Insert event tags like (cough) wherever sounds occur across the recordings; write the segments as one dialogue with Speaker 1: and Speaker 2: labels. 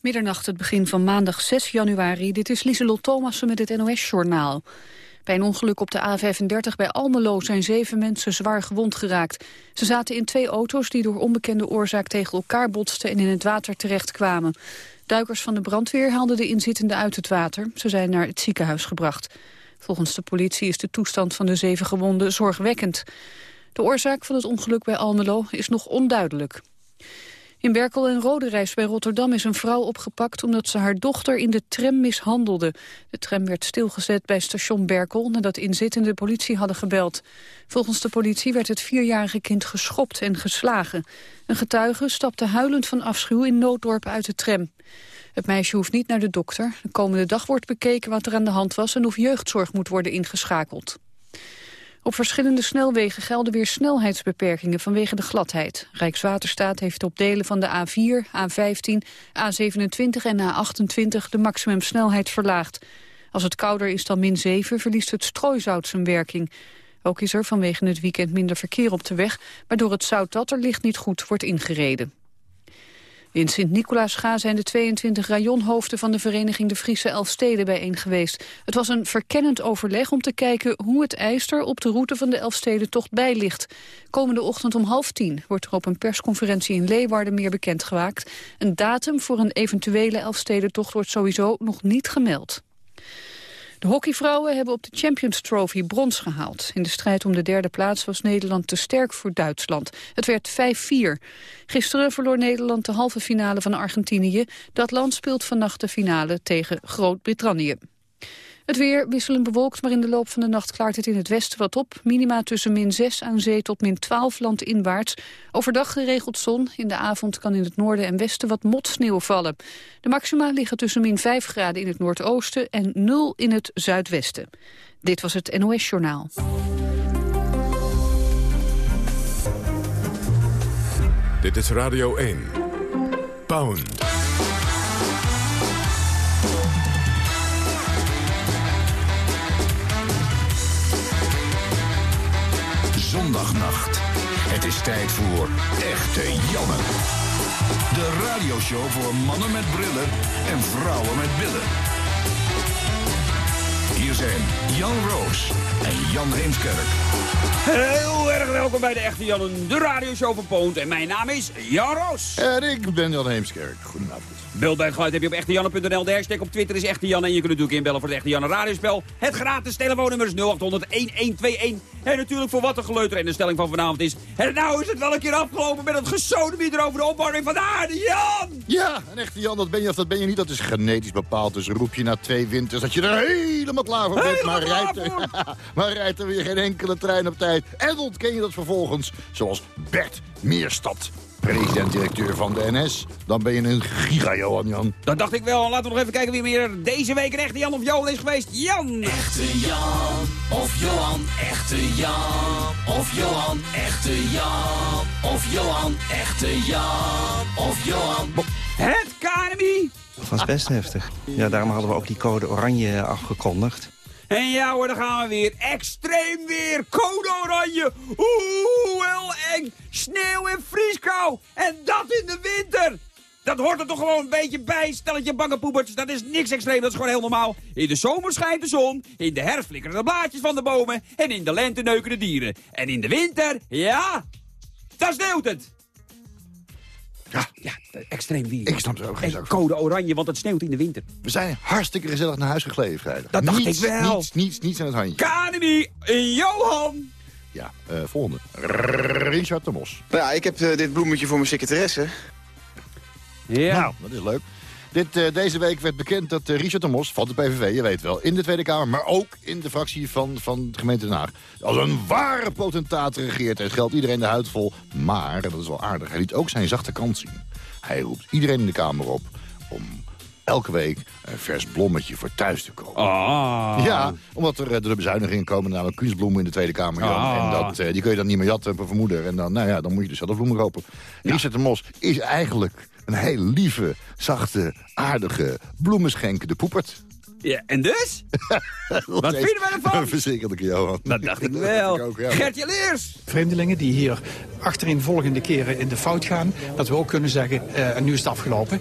Speaker 1: Middernacht, het begin van maandag 6 januari. Dit is Lieselot Thomassen met het NOS-journaal. Bij een ongeluk op de A35 bij Almelo zijn zeven mensen zwaar gewond geraakt. Ze zaten in twee auto's die door onbekende oorzaak tegen elkaar botsten en in het water terechtkwamen. Duikers van de brandweer haalden de inzittenden uit het water. Ze zijn naar het ziekenhuis gebracht. Volgens de politie is de toestand van de zeven gewonden zorgwekkend. De oorzaak van het ongeluk bij Almelo is nog onduidelijk. In Berkel en Roderijs bij Rotterdam is een vrouw opgepakt... omdat ze haar dochter in de tram mishandelde. De tram werd stilgezet bij station Berkel... nadat inzittende politie hadden gebeld. Volgens de politie werd het vierjarige kind geschopt en geslagen. Een getuige stapte huilend van afschuw in Nooddorp uit de tram. Het meisje hoeft niet naar de dokter. De komende dag wordt bekeken wat er aan de hand was... en of jeugdzorg moet worden ingeschakeld. Op verschillende snelwegen gelden weer snelheidsbeperkingen vanwege de gladheid. Rijkswaterstaat heeft op delen van de A4, A15, A27 en A28 de maximumsnelheid verlaagd. Als het kouder is dan min 7 verliest het strooizout zijn werking. Ook is er vanwege het weekend minder verkeer op de weg... waardoor het zout dat er ligt niet goed wordt ingereden. In Sint-Nicolaasga zijn de 22 rajonhoofden van de vereniging de Friese Elfsteden bijeen geweest. Het was een verkennend overleg om te kijken hoe het ijster op de route van de Elfstedentocht bij ligt. Komende ochtend om half tien wordt er op een persconferentie in Leeuwarden meer bekendgemaakt. Een datum voor een eventuele Elfstedentocht wordt sowieso nog niet gemeld. De hockeyvrouwen hebben op de Champions Trophy brons gehaald. In de strijd om de derde plaats was Nederland te sterk voor Duitsland. Het werd 5-4. Gisteren verloor Nederland de halve finale van Argentinië. Dat land speelt vannacht de finale tegen Groot-Brittannië. Het weer wisselend bewolkt, maar in de loop van de nacht klaart het in het westen wat op. Minima tussen min 6 aan zee tot min 12 landinwaarts. Overdag geregeld zon. In de avond kan in het noorden en westen wat motsneeuw vallen. De maxima liggen tussen min 5 graden in het noordoosten en 0 in het zuidwesten. Dit was het NOS Journaal.
Speaker 2: Dit is Radio 1. Pound.
Speaker 3: Zondagnacht. Het is tijd voor Echte Janne. De radioshow voor mannen met brillen en vrouwen met billen. Hier zijn Jan Roos en Jan Heemskerk.
Speaker 4: Heel erg welkom bij de Echte Jannen, de radioshow van Poont. En mijn naam is Jan Roos.
Speaker 5: En ik ben Jan Heemskerk. Goedenavond.
Speaker 4: Beeld bij het geluid heb je op echtejanne.nl. De hashtag op Twitter is Echte Jan. En je kunt natuurlijk inbellen voor het Echte Janne radiospel. Het gratis telefoonnummer is 0800-1121. En natuurlijk voor wat een geleuter. En de stelling van vanavond is... En nou is het wel een keer afgelopen met het gesodemieter over de opwarming van de aarde, Jan!
Speaker 5: Ja, een echte Jan, dat ben je of dat ben je niet. Dat is genetisch bepaald. Dus roep je na twee winters dat je er helemaal klaar voor bent. Maar rijdt, er, (laughs) maar rijdt er weer geen enkele trein op tijd. En ontken je dat vervolgens, zoals Bert Meerstad president-directeur van de NS. Dan ben je een giga-Johan, Jan.
Speaker 4: Dat dacht ik wel. Laten we nog even kijken wie meer deze week een echte Jan of Johan is geweest. Jan!
Speaker 6: Echte Jan of Johan, echte Jan of Johan, echte Jan of Johan, echte Jan of Johan.
Speaker 4: Het KNMI!
Speaker 7: Dat was best heftig. Ja, daarom hadden we ook die code oranje afgekondigd.
Speaker 4: En ja hoor, dan gaan we weer. Extreem weer. Code oranje. Oeh, heel eng. Sneeuw en vrieskou. En dat in de winter. Dat hoort er toch gewoon een beetje bij. Stelletje bange poebertjes, dat is niks extreem, dat is gewoon heel normaal. In de zomer schijnt de zon, in de herfst flikkeren de blaadjes van de bomen... en in de lente neuken de dieren. En in de winter, ja, daar sneeuwt het.
Speaker 5: Ja,
Speaker 4: Ja, extreem weer.
Speaker 5: ik snap er ook geen
Speaker 4: En
Speaker 5: zak van.
Speaker 4: code oranje, want het sneeuwt in de winter.
Speaker 5: We zijn hartstikke gezellig naar huis gegleden vrijdag.
Speaker 4: Dat dacht
Speaker 5: niets,
Speaker 4: ik wel.
Speaker 5: Niets, niets, niets aan het handje.
Speaker 4: KNMI, Johan.
Speaker 5: Ja, eh, volgende. Richard de Mos.
Speaker 8: Nou ja, ik heb eh, dit bloemetje voor mijn secretaresse.
Speaker 4: Ja.
Speaker 5: Nou, dat is leuk. Dit, eh, deze week werd bekend dat eh, Richard de Mos van de PVV, je weet wel, in de Tweede Kamer, maar ook in de fractie van, van de gemeente Den Haag, als een ware potentaat regeert. Het geldt iedereen de huid vol. Maar, en dat is wel aardig, hij liet ook zijn zachte kant zien. Hij roept iedereen in de Kamer op om elke week een vers bloemetje voor thuis te kopen.
Speaker 4: Ah.
Speaker 5: Ja, omdat er eh, de bezuinigingen komen, namelijk kunstbloemen in de Tweede Kamer.
Speaker 4: Ah.
Speaker 5: En dat, die kun je dan niet meer jatten van vermoeder. En dan, nou ja, dan moet je dus zelf bloemen kopen. Richard de Mos is eigenlijk een hele lieve, zachte, aardige bloemenschenk, de poepert.
Speaker 4: ja. En dus? (laughs) Wat vinden wij ervan?
Speaker 5: Verschrikkelijke Johan.
Speaker 4: Dat dacht ik (laughs)
Speaker 5: Dat
Speaker 4: wel.
Speaker 5: dacht ik ook, ja.
Speaker 4: Gertje Leers.
Speaker 9: vreemdelingen die hier achterin volgende keren in de fout gaan. Dat we ook kunnen zeggen, eh, en nu is het afgelopen.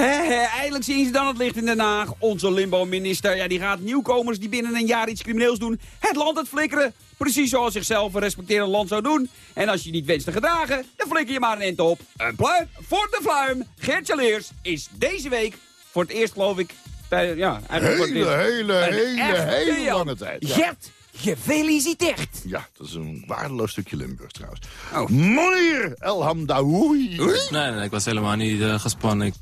Speaker 4: Hè, eindelijk zien ze dan het licht in Den Haag. Onze limbo-minister, ja, die gaat nieuwkomers die binnen een jaar iets crimineels doen... het land het flikkeren. Precies zoals zichzelf een respecterend land zou doen. En als je niet wenst te gedragen, dan flikker je maar een end op. Een pluim voor de fluim. Geertje Leers is deze week voor het eerst, geloof ik... Bij, ja, eigenlijk voor het
Speaker 5: Hele,
Speaker 4: eerst-
Speaker 5: hele,
Speaker 4: een
Speaker 5: hele, hele
Speaker 4: Jan.
Speaker 5: lange tijd. Ja.
Speaker 4: Gert, gefeliciteerd.
Speaker 5: Ja, dat is een waardeloos stukje Limburg trouwens.
Speaker 4: Oh.
Speaker 5: Monir El Hamdaoui.
Speaker 9: Nee, ik was helemaal niet eh, gespannen. Ik-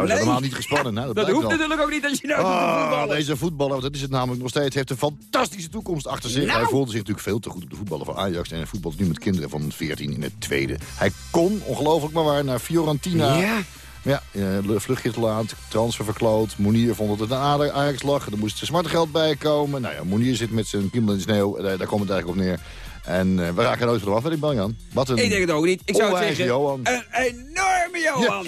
Speaker 5: Was
Speaker 4: Nee.
Speaker 5: helemaal niet gespannen. hè? Dat,
Speaker 4: Dat hoeft
Speaker 5: wel.
Speaker 4: natuurlijk ook niet als je nou
Speaker 5: Ah, deze voetballer, want dat is het namelijk nog steeds, heeft een fantastische toekomst achter zich.
Speaker 4: Nou.
Speaker 5: Hij voelde zich natuurlijk veel te goed op de voetballen van Ajax. En hij voetbalt nu met kinderen van 14 in het tweede. Hij kon, ongelooflijk maar waar, naar Fiorentina.
Speaker 4: Ja.
Speaker 5: Ja, eh, vluchtje te laat, transfer verkloot. Monier vond dat het een Ajax lag. Er moest smarte geld bij komen. Nou ja, Monier zit met zijn kiemel in de sneeuw. Daar, daar komt het eigenlijk op neer. En eh, we raken nooit van hem af, weet ik wel, Jan. Wat een
Speaker 4: Ik denk het ook niet. Ik zou het zeggen,
Speaker 5: Johan.
Speaker 4: een enorme Johan.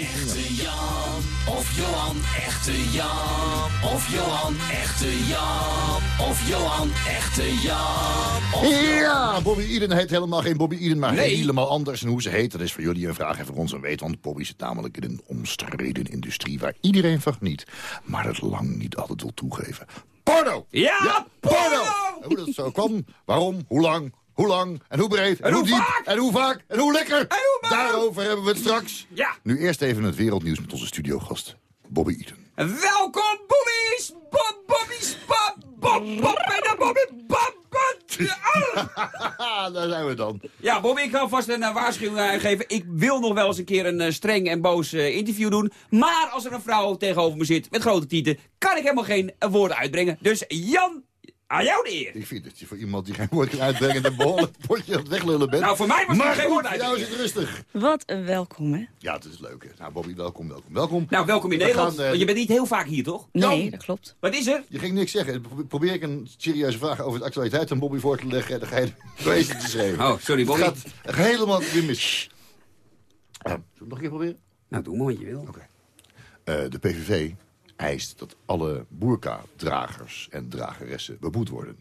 Speaker 6: Of Johan, echte Jan of Johan, echte Jan of Johan, echte Jan
Speaker 5: Ja, Bobby Eden heet helemaal geen Bobby Eden, maar
Speaker 4: Nee.
Speaker 5: helemaal anders. En hoe ze heet, dat is voor jullie een vraag en voor ons een weet. Want Bobby zit namelijk in een omstreden industrie waar iedereen van geniet. Maar het lang niet altijd wil toegeven. Porno!
Speaker 4: Ja, porno!
Speaker 5: En hoe dat zo kwam, waarom, hoe lang, hoe lang en hoe breed en,
Speaker 4: En
Speaker 5: hoe diep
Speaker 4: vaak?
Speaker 5: en hoe vaak en hoe lekker.
Speaker 4: En hoe vaak?
Speaker 5: Daarover hebben we het straks.
Speaker 4: Ja.
Speaker 5: Nu eerst even het wereldnieuws met onze studiogast Bobby Eden.
Speaker 4: Welkom, Bobby's! Bob, Bobby's, Bob, Bob, Bob en de Bobby, Bob, Bob. (laughs)
Speaker 5: Daar zijn we dan.
Speaker 4: Ja, Bobby, ik ga vast een eh, waarschuwing aangeven. Ik wil nog wel eens een keer een eh, streng en boos eh, interview doen. Maar als er een vrouw tegenover me zit met grote tieten, kan ik helemaal geen eh, woorden uitbrengen. Dus Jan, aan jou de eer.
Speaker 5: Ik vind dat je voor iemand die geen woord kan uitbrengen... een behoorlijk potje aan het weglullen bent.
Speaker 4: Nou, voor mij was het
Speaker 5: maar
Speaker 4: geen woord
Speaker 5: voor jou is het rustig.
Speaker 10: Wat een welkom, hè?
Speaker 5: Ja, het is leuk. hè. Nou, Bobby, welkom, welkom, welkom.
Speaker 4: Nou, welkom in
Speaker 5: We
Speaker 4: Nederland.
Speaker 5: gaan, eh,
Speaker 4: want je bent niet heel vaak hier, toch?
Speaker 10: Nee,
Speaker 5: Jan.
Speaker 10: dat klopt.
Speaker 4: Wat is er?
Speaker 5: Je ging niks zeggen. Pro- Probeer ik een serieuze vraag over de actualiteit aan Bobby voor te leggen... en dan ga je (laughs) wezen te schreeuwen.
Speaker 4: Oh, sorry, Bobby.
Speaker 5: Het gaat helemaal weer mis. Eh, zullen we het nog een keer proberen?
Speaker 4: Nou, doe maar wat je wil.
Speaker 5: Oké. Eh, de PVV eist dat alle boerka-dragers en drageressen beboet worden.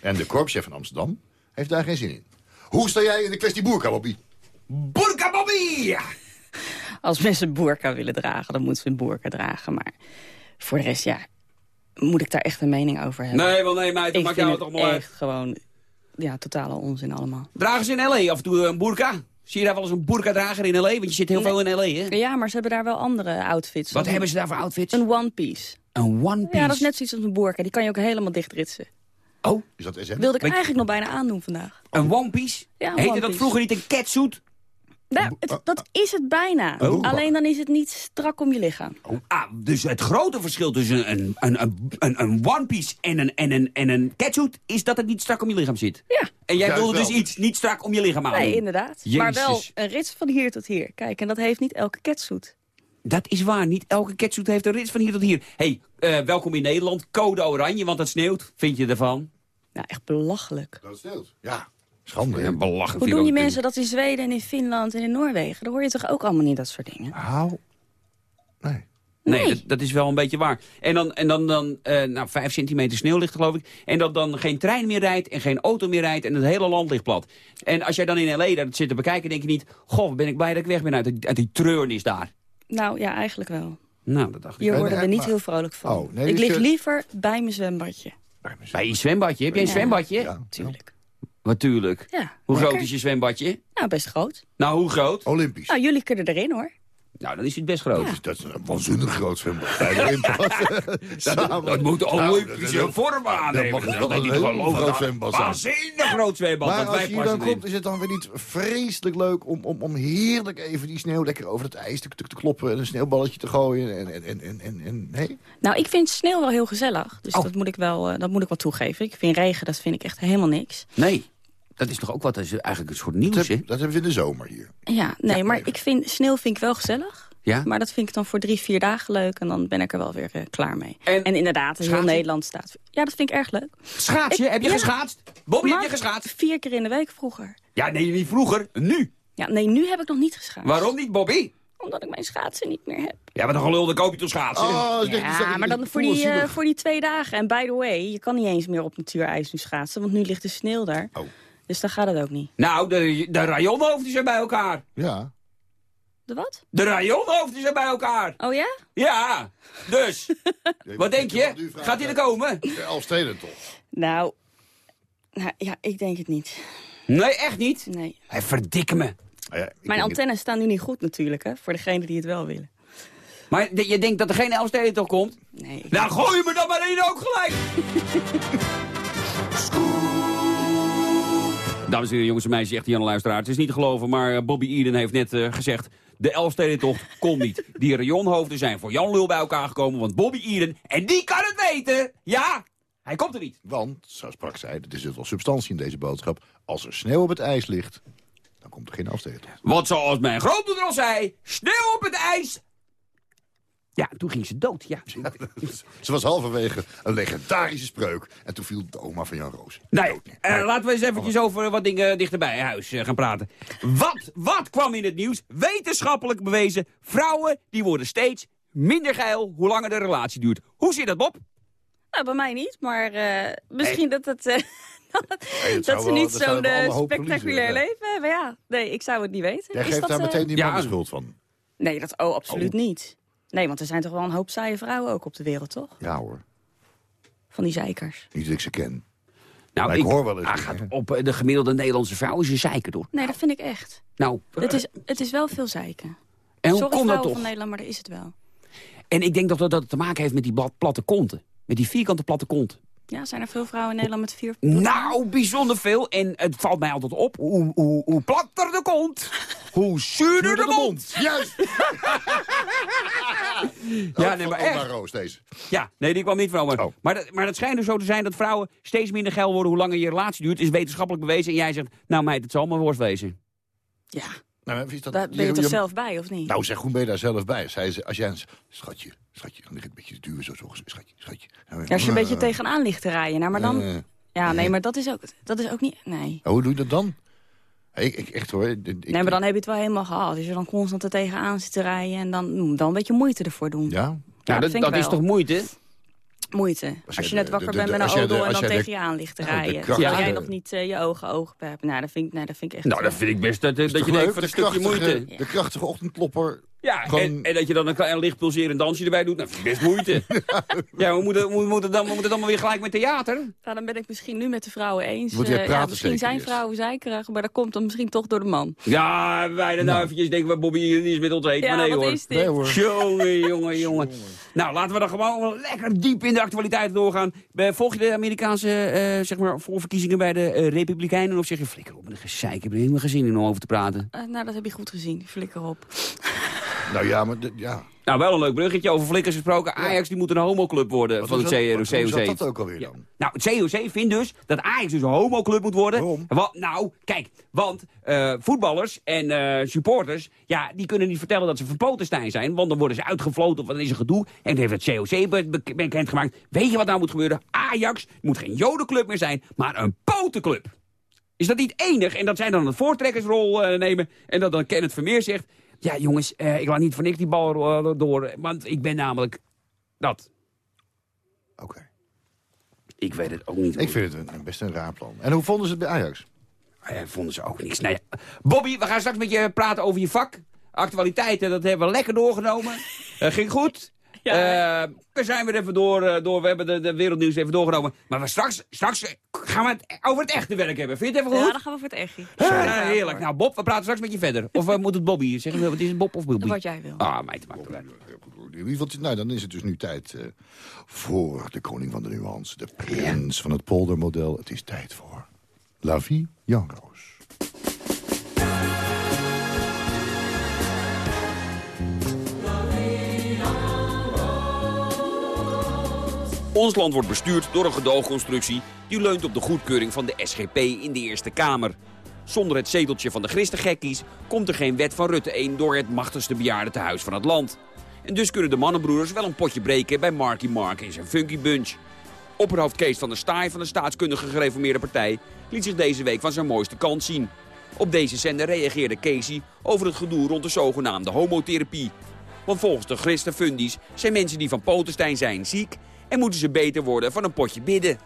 Speaker 5: En de korpschef van Amsterdam heeft daar geen zin in. Hoe sta jij in de kwestie boerka, Bobby?
Speaker 4: Burka Bobby!
Speaker 10: Als mensen een boerka willen dragen, dan moeten ze een boerka dragen. Maar voor de rest, ja, moet ik daar echt een mening over hebben.
Speaker 4: Nee, wel nee, meid, dat
Speaker 10: ik
Speaker 4: maakt jou
Speaker 10: het
Speaker 4: toch maar uit.
Speaker 10: echt gewoon, ja, totale onzin allemaal.
Speaker 4: Dragen ze in L.A. af en toe een burka? Zie je daar wel eens een burka-drager in L.A.? Want je zit heel
Speaker 10: Nee.
Speaker 4: veel in L.A., hè?
Speaker 10: Ja, maar ze hebben daar wel andere outfits.
Speaker 4: Wat hebben ze daar voor outfits?
Speaker 10: Een one piece.
Speaker 4: Een one piece.
Speaker 10: Ja, dat is net zoiets als een boerka. Die kan je ook helemaal dichtritsen.
Speaker 4: Oh,
Speaker 5: Is dat SM?
Speaker 10: Wilde ik eigenlijk nog bijna aandoen vandaag.
Speaker 4: een one piece?
Speaker 10: Ja, een
Speaker 4: Heette
Speaker 10: one
Speaker 4: dat vroeger niet een catsuit?
Speaker 10: Nou, het- dat is het bijna.
Speaker 5: Oh.
Speaker 10: Alleen dan is het niet strak om je lichaam.
Speaker 4: Ah, dus het grote verschil tussen een, een, een, een, een one piece en een, en, een, en een catsuit... is dat het niet strak om je lichaam zit.
Speaker 10: Ja,
Speaker 4: En jij wilde dus iets niet strak om je lichaam aan
Speaker 10: nee, inderdaad.
Speaker 4: Jezus.
Speaker 10: Maar wel een rits van hier tot hier. Kijk, en dat heeft niet elke catsuit.
Speaker 4: Dat is waar, niet elke catsuit heeft een rits van hier tot hier. hey, eh, welkom in Nederland. Code oranje, want het sneeuwt. Vind je ervan?
Speaker 10: Nou, echt belachelijk.
Speaker 5: Dat sneeuwt. Ja, schande.
Speaker 4: Ja, belachelijk.
Speaker 10: Hoe doen die mensen dat in Zweden en in Finland en in Noorwegen? Dan hoor je toch ook allemaal niet dat soort dingen?
Speaker 5: Hou. Nee.
Speaker 4: Nee,
Speaker 10: Nee.
Speaker 4: Dat, dat is wel een beetje waar. En dan, en dan, dan eh, nou, vijf centimeter sneeuw ligt er, geloof ik. En dat dan geen trein meer rijdt en geen auto meer rijdt en het hele land ligt plat. En als jij dan in L.A. dat zit te bekijken, denk je niet... Goh, ben ik blij dat ik weg ben uit, die- uit die treurnis daar.
Speaker 10: Nou ja, eigenlijk wel.
Speaker 4: Nou, dat dacht ik.
Speaker 10: Hier
Speaker 5: En-
Speaker 10: worden we
Speaker 5: en-
Speaker 10: niet
Speaker 5: maar-
Speaker 10: heel vrolijk van.
Speaker 5: Oh, nee,
Speaker 10: ik
Speaker 5: dus
Speaker 10: lig
Speaker 5: je-
Speaker 10: liever bij mijn zwembadje.
Speaker 4: Bij je zwembadje. Heb jij een
Speaker 10: Ja.
Speaker 4: zwembadje?
Speaker 5: Ja.
Speaker 10: Tuurlijk.
Speaker 4: Natuurlijk.
Speaker 10: Ja,
Speaker 4: Hoe
Speaker 10: lekker.
Speaker 4: groot is je zwembadje?
Speaker 10: Nou, best groot.
Speaker 4: Nou, hoe groot?
Speaker 5: Olympisch.
Speaker 10: Nou, jullie kunnen erin hoor.
Speaker 4: Nou, dan is het best groot.
Speaker 5: Dus dat is een waanzinnig groot zwembad. Bij de Windpas. Samen.
Speaker 4: Dat moet de
Speaker 5: Nou,
Speaker 4: Olympische
Speaker 5: dat-
Speaker 4: vorm aannemen.
Speaker 5: mag
Speaker 4: Dat
Speaker 5: wel
Speaker 4: is
Speaker 5: een heel groot zwembad zijn.
Speaker 4: Waanzinnig groot zwembad.
Speaker 5: Maar
Speaker 4: dat
Speaker 5: als je hier dan komt,
Speaker 4: in.
Speaker 5: is het dan weer niet vreselijk leuk om, om, om heerlijk even die sneeuw lekker over het ijs te, te, te kloppen en een sneeuwballetje te gooien. En, en, en, en, en, en nee?
Speaker 10: Nou, ik vind sneeuw wel heel gezellig. Dus
Speaker 4: Oh.
Speaker 10: dat, moet ik wel, eh, dat moet ik wel toegeven. Ik vind regen, dat vind ik echt helemaal niks.
Speaker 4: Nee, dat is toch ook wat, dat is eigenlijk een soort
Speaker 5: Dat,
Speaker 4: nieuws, hè?
Speaker 5: heb- dat hebben we in de zomer hier.
Speaker 10: Ja, nee,
Speaker 5: Ja,
Speaker 10: maar
Speaker 5: even.
Speaker 10: ik vind, sneeuw vind ik wel gezellig.
Speaker 4: Ja?
Speaker 10: Maar dat vind ik dan voor drie, vier dagen leuk. En dan ben ik er wel weer eh, klaar mee.
Speaker 4: En
Speaker 10: En, inderdaad, heel? Nederland staat... Ja, dat vind ik erg leuk.
Speaker 4: Schaats je?
Speaker 10: Ik-
Speaker 4: Heb je
Speaker 10: ja.
Speaker 4: geschaatst? Bobby, heb je geschaatst?
Speaker 10: Vier keer in de week vroeger.
Speaker 4: Ja, nee, niet vroeger. Nu.
Speaker 10: Ja, nee, nu heb ik nog niet geschaatst.
Speaker 4: Waarom niet, Bobby?
Speaker 10: Omdat ik mijn schaatsen niet meer heb.
Speaker 4: Ja, maar dan gelul, dan koop je toch schaatsen?
Speaker 5: Oh, dat dat
Speaker 10: Ja, maar dan voor die, eh, voor die twee dagen. En by the way, je kan niet eens meer op natuurijs nu schaatsen. Want nu ligt de sneeuw daar.
Speaker 5: Oh.
Speaker 10: Dus dan gaat het ook niet.
Speaker 4: Nou, de, de rayonhoofden zijn bij elkaar.
Speaker 5: Ja.
Speaker 10: De wat?
Speaker 4: De rayonhoofden zijn bij elkaar.
Speaker 10: Oh ja?
Speaker 4: Ja, dus. (laughs) Wat denk je? Gaat hij er komen?
Speaker 5: De Elfsteden toch?
Speaker 10: Nou, nou, ja, ik denk het niet.
Speaker 4: Nee, echt niet?
Speaker 10: Nee.
Speaker 4: Hij verdikke me.
Speaker 5: Ah ja,
Speaker 10: Mijn antennes staan nu niet goed natuurlijk, hè. Voor degenen die het wel willen.
Speaker 4: Maar de- je denkt dat er geen Elfsteden toch komt?
Speaker 10: Nee.
Speaker 4: Nou, gooi me dan maar in ook gelijk! (laughs) Dames en heren, jongens en meisjes, zegt Jan Luisteraar. Het is niet te geloven, maar eh, Bobby Eden heeft net eh, gezegd... de Elfstedentocht (laughs) kon niet. Die rayonhoofden zijn voor Jan Lul bij elkaar gekomen, want Bobby Eden... en die kan het weten! Ja, hij komt er niet.
Speaker 5: Want, zo sprak zij, er zit wel substantie in deze boodschap. Als er sneeuw op het ijs ligt, dan komt er geen Elfsteden toch.
Speaker 4: Want zoals mijn grootmoeder al zei, sneeuw op het ijs... Ja, toen ging ze dood, ja. (laughs)
Speaker 5: Ze was halverwege een legendarische spreuk. En toen viel de oma van Jan Roos.
Speaker 4: Nee, eh, laten we eens eventjes over wat dingen dichterbij huis eh, gaan praten. Wat, wat kwam in het nieuws? Wetenschappelijk bewezen, vrouwen die worden steeds minder geil hoe langer de relatie duurt. Hoe zit dat, Bob?
Speaker 10: Nou, bij mij niet, maar eh, misschien dat het... eh, (laughs)
Speaker 5: dat
Speaker 10: ze niet zo'n eh, spectaculair
Speaker 5: verliezen,
Speaker 10: leven hebben. Ja, nee, ik zou het niet weten.
Speaker 5: Jij
Speaker 10: Is
Speaker 5: geeft
Speaker 10: dat,
Speaker 5: daar
Speaker 10: eh,
Speaker 5: meteen die
Speaker 4: Ja.
Speaker 5: man de schuld van.
Speaker 10: Nee, dat, oh, absoluut niet. Nee, want er zijn toch wel een hoop saaie vrouwen ook op de wereld, toch?
Speaker 5: Ja hoor,
Speaker 10: Van die zeikers.
Speaker 5: niet dat ik ze ken.
Speaker 4: Nou,
Speaker 5: Maar ik hoor wel eens
Speaker 4: Ah, gaat op eh, de gemiddelde Nederlandse vrouw is een zeiker door.
Speaker 10: Nee, dat vind ik echt.
Speaker 4: Nou,
Speaker 10: Het is, het is wel veel zeiken.
Speaker 4: en hoe
Speaker 10: Sorry
Speaker 4: komt dat toch?
Speaker 10: van Nederland, maar dat is het wel.
Speaker 4: En ik denk dat dat, te maken heeft met die plat- platte konten. Met die vierkante platte kont.
Speaker 10: Ja, zijn er veel vrouwen in Nederland met vier...
Speaker 4: Nou, bijzonder veel. En het valt mij altijd op. Hoe, hoe, hoe platter de kont, hoe zuurder de mond.
Speaker 5: Juist! (laughs)
Speaker 4: Ja, nee, maar echt.
Speaker 5: Roos, deze.
Speaker 4: Ja, nee, die kwam niet van Omar.
Speaker 5: Oh.
Speaker 4: Maar, dat, maar dat schijnt dus zo te zijn dat vrouwen steeds minder geil worden hoe langer je relatie duurt. Is wetenschappelijk bewezen. En jij zegt, nou meid, het zal maar worst wezen.
Speaker 10: Ja,
Speaker 5: Nou, is dat,
Speaker 10: daar ben je toch zelf bij, of niet?
Speaker 5: Nou zeg, hoe ben je daar zelf bij? Zei ze, als jij een schatje, schatje, dan lig ik een beetje te duwen, zo, zo, schatje, schatje.
Speaker 10: Ja, als je een beetje tegenaan ligt te rijden. Nou, maar dan...
Speaker 5: Eh,
Speaker 10: Ja, nee, maar dat is ook, dat is ook niet... Nee.
Speaker 5: nou, hoe doe je dat dan? Ik, ik echt hoor. Ik,
Speaker 10: Nee, maar dan heb je het wel helemaal gehad. Als je dan constant er tegenaan zit te rijden... en dan dan een beetje moeite ervoor doen.
Speaker 5: Ja?
Speaker 4: Nou,
Speaker 10: dat
Speaker 4: is toch moeite?
Speaker 10: Moeite.
Speaker 5: Als
Speaker 10: Als, je net wakker
Speaker 5: de-
Speaker 10: bent met een
Speaker 5: als
Speaker 10: auto en
Speaker 5: als
Speaker 10: dan tegen je aan ligt te
Speaker 5: Nou, de
Speaker 10: rijden. Terwijl
Speaker 4: Ja.
Speaker 10: jij nog niet eh, je ogen ogen hebt. Nou, dat vind, ik- nee, dat vind ik echt...
Speaker 4: Nou, dat
Speaker 10: eh,
Speaker 4: vind ik best dat, dat
Speaker 5: Toch
Speaker 4: je denkt
Speaker 5: leuk?
Speaker 4: van een
Speaker 5: De
Speaker 4: stukje
Speaker 5: krachtige-
Speaker 4: moeite.
Speaker 5: De krachtige ochtendklopper.
Speaker 4: Ja,
Speaker 5: Gewoon-
Speaker 4: en, en dat je dan een klein licht pulserend dansje erbij doet. Nou, vind ik best moeite. (laughs) ja, we moeten, we moeten, dan, we moeten dan maar weer gelijk met theater.
Speaker 10: nou, dan ben ik misschien nu met de vrouwen eens.
Speaker 5: Moet jij
Speaker 10: Eh,
Speaker 5: praten
Speaker 10: ja, misschien zijn vrouwen zeikerig, maar dat komt dan misschien toch door de man.
Speaker 4: Ja, wij dan nou eventjes denken we Bobby hier niet eens met ons eten.
Speaker 10: Ja,
Speaker 4: maar nee
Speaker 10: wat
Speaker 4: hoor.
Speaker 10: is dit?
Speaker 5: Nee hoor.
Speaker 4: Jongen, jongen, (laughs) jongen. Nou, laten we dan gewoon lekker diep in de actualiteit doorgaan. Eh, Volg je de Amerikaanse eh, zeg maar, voorverkiezingen bij de Republikeinen? Of zeg je, flikker op met een gezeik, ik heb er helemaal geen zin in om over te praten.
Speaker 10: Eh, nou, dat heb je goed gezien. Flikker op. (laughs)
Speaker 5: Nou ja, maar ja.
Speaker 4: Nou, wel een leuk bruggetje over flikkers gesproken. Ajax die moet een homoclub worden
Speaker 5: Wat
Speaker 4: van het COC.
Speaker 5: Hoe zat dat ook alweer dan?
Speaker 4: Nou, het COC vindt dus dat Ajax dus een homoclub moet worden.
Speaker 5: Waarom?
Speaker 4: Wa- nou, kijk, want eh, voetballers en eh, supporters... ja, die kunnen niet vertellen dat ze van Potenstein zijn... want dan worden ze uitgefloten of dan is er gedoe. En dan heeft het COC be- be- bekendgemaakt. Weet je wat nou moet gebeuren? Ajax moet geen jodenclub meer zijn, maar een potenclub. Is dat niet enig? En dat zij dan een voortrekkersrol eh, nemen... en dat dan Kenneth Vermeer zegt... ja, jongens, eh, ik laat niet voor niks die bal eh, door... want ik ben namelijk dat.
Speaker 5: Oké.
Speaker 4: Ik weet het ook niet.
Speaker 5: Ik vind het een, best een raar plan. En hoe vonden ze het bij Ajax?
Speaker 4: Eh, vonden ze ook niks. Nou ja. Bobby, we gaan straks met je praten over je vak. Actualiteiten, dat hebben we lekker doorgenomen. Eh, ging goed.
Speaker 10: Ja.
Speaker 4: Eh, we zijn weer even door, eh, door we hebben de, de wereldnieuws even doorgenomen. Maar we straks, straks eh, gaan we het over het echte werk hebben. Vind je het even
Speaker 10: Ja,
Speaker 4: goed?
Speaker 10: dan gaan we voor het echt.
Speaker 4: Ja, heerlijk. Nou, Bob, we praten straks met je verder. Of uh, moet het Bobby zeggen? Wat is het, Bob of Bobby?
Speaker 10: Wat jij wil.
Speaker 4: Ah.
Speaker 5: In ieder geval, nou, dan is het dus nu tijd eh, voor de koning van de nuance. De prins van het poldermodel. Het is tijd voor La Vie Jan Roos.
Speaker 4: Ons land wordt bestuurd door een gedoogconstructie die leunt op de goedkeuring van de SGP in de Eerste Kamer. Zonder het zeteltje van de christengekkies komt er geen wet van Rutte 1 door het machtigste bejaardentehuis van het land. En dus kunnen de mannenbroeders wel een potje breken bij Marky Mark en zijn Funky Bunch. Opperhoofd Kees van der Staaij van de staatskundige gereformeerde partij liet zich deze week van zijn mooiste kant zien. Op deze zender reageerde Casey over het gedoe rond de zogenaamde homotherapie. Want volgens de christenfundies zijn mensen die van Potenstein zijn ziek en moeten ze beter worden van een potje bidden.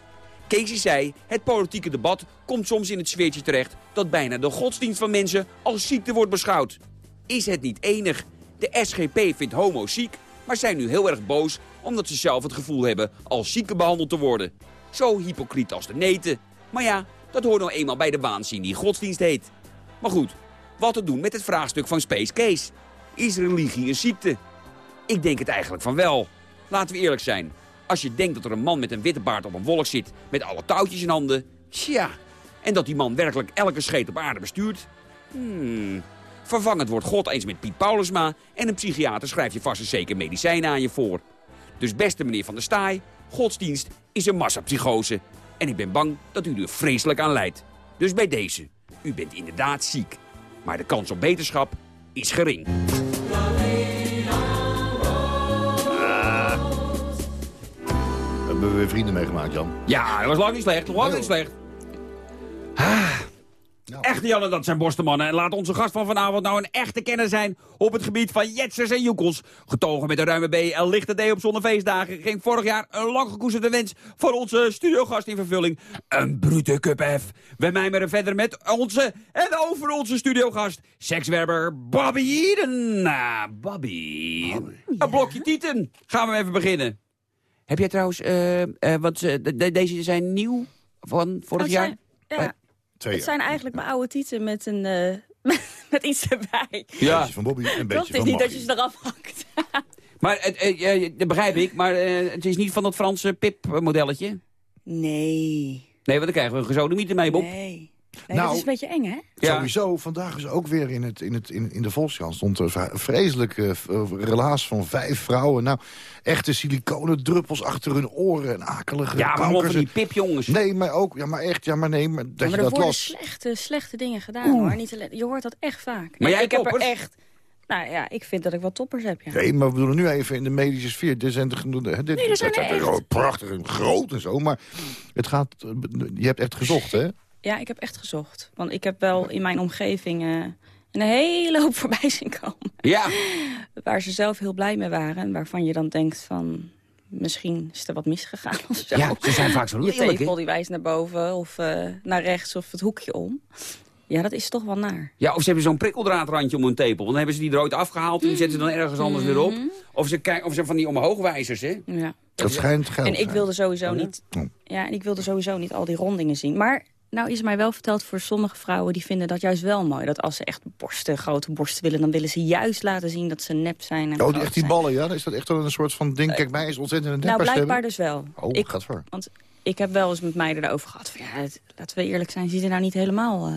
Speaker 4: Casey zei, het politieke debat komt soms in het sfeertje terecht dat bijna de godsdienst van mensen als ziekte wordt beschouwd. is het niet enig. De SGP vindt homo's ziek, maar zijn nu heel erg boos... omdat ze zelf het gevoel hebben als zieken behandeld te worden. Zo hypocriet als de neten. Maar ja, dat hoort nou eenmaal bij de waanzin die godsdienst heet. Maar goed, wat te doen met het vraagstuk van Space Case? Is religie een ziekte? Ik denk het eigenlijk van wel. Laten we eerlijk zijn. Als je denkt dat er een man met een witte baard op een wolk zit... met alle touwtjes in handen, tja... en dat die man werkelijk elke scheet op aarde bestuurt... Hmm. Vervang het woord God eens met Piet Paulusma... en een psychiater schrijft je vast en zeker medicijnen aan je voor. Dus beste meneer Van der Staaij, godsdienst is een massapsychose. En ik ben bang dat u er vreselijk aan lijdt. Dus bij deze, u bent inderdaad ziek. Maar de kans op beterschap is gering.
Speaker 5: Hebben we weer vrienden meegemaakt, Jan.
Speaker 4: Ja, dat was lang niet slecht. Lang niet slecht. Ah. Echte Janne, dat zijn borstenmannen. En laat onze gast van vanavond nou een echte kenner zijn op het gebied van jetsers en joekels. Getogen met een ruime B en lichte D op zonnefeestdagen ging vorig jaar een lang gekoesterde wens voor onze studiogast in vervulling. Een brute cup F. We mijmeren verder met onze en over onze studiogast, sekswerber Bobby Eden. Ah, Bobby. Een blokje tieten. Gaan we even beginnen. Heb jij trouwens, eh, eh, want eh, de- de- deze zijn nieuw van vorig
Speaker 10: Oh,
Speaker 4: jaar?
Speaker 10: zijn- ja,
Speaker 5: Twee
Speaker 10: het
Speaker 5: jaar.
Speaker 10: zijn eigenlijk mijn oude tieten met, een, eh, (laughs) met iets erbij.
Speaker 4: Ja.
Speaker 5: Beetje van Bobby en een
Speaker 10: Dat
Speaker 5: beetje
Speaker 10: is
Speaker 5: van
Speaker 10: niet dat je ze eraf hakt. (laughs)
Speaker 4: Maar dat begrijp ik, maar eh, het is niet van dat Franse pip-modelletje?
Speaker 10: Nee.
Speaker 4: Nee, want dan krijgen we een gezodemieter mee, Bob.
Speaker 10: Nee. Nee,
Speaker 5: Nou,
Speaker 10: dat is een beetje eng, hè?
Speaker 4: Ja.
Speaker 5: Sowieso, vandaag is ook weer in, het, in, het, in, in de Volkskrant stond er een vreselijke uh, relaas van vijf vrouwen. Nou, echte siliconen druppels achter hun oren en akelige
Speaker 4: Ja, maar van die pipjongens.
Speaker 5: Nee, maar ook, ja, maar echt, ja, maar nee, maar dat
Speaker 10: Ja, maar
Speaker 5: je
Speaker 10: er
Speaker 5: dat
Speaker 10: worden
Speaker 5: las.
Speaker 10: slechte, slechte dingen gedaan, hoor. Niet alleen, je hoort dat echt vaak.
Speaker 4: Maar jij
Speaker 10: ik heb er echt... Nou ja, ik vind dat ik wat toppers heb, ja.
Speaker 5: Nee, maar we bedoelen nu even in de medische sfeer. Dit zijn de, genoemde- hè, dit,
Speaker 10: Nee, dat zijn er
Speaker 5: prachtig en groot en zo. Maar het gaat, eh, je hebt echt gezocht, hè?
Speaker 10: Ja, ik heb echt gezocht. Want ik heb wel in mijn omgeving eh, een hele hoop (laughs) voorbij zien komen.
Speaker 4: Ja, (laughs)
Speaker 10: Waar ze zelf heel blij mee waren. En waarvan je dan denkt van... Misschien is er wat misgegaan of zo.
Speaker 4: ja, ze zijn vaak zo
Speaker 10: Je
Speaker 4: lelijk,
Speaker 10: tepel
Speaker 4: hè?
Speaker 10: die wijst naar boven of eh, naar rechts of het hoekje om. Ja, dat is toch wel naar.
Speaker 4: Ja, of ze hebben zo'n prikkeldraadrandje om hun tepel. Want dan hebben ze die er ooit afgehaald en die zetten ze dan ergens anders weer op. Of ze, kijken, of ze van die omhoogwijzers, hè?
Speaker 10: Ja.
Speaker 5: Dat schijnt geld
Speaker 10: En ik wilde sowieso niet...
Speaker 5: Oh.
Speaker 10: Ja, en ik wilde sowieso niet al die rondingen zien. Maar nou is mij wel verteld voor sommige vrouwen... die vinden dat juist wel mooi. Dat als ze echt borsten, grote borsten willen... dan willen ze juist laten zien dat ze nep zijn. En
Speaker 5: Oh, die, echt die ballen, ja? Is dat echt wel een soort van ding? Kijk, mij is ontzettend een
Speaker 10: Nou, blijkbaar dus wel.
Speaker 5: Oh,
Speaker 10: ik,
Speaker 5: gaat voor.
Speaker 10: Want ik heb wel eens met meiden daarover gehad. Van, ja, het- laten we eerlijk zijn, ziet er nou niet helemaal eh,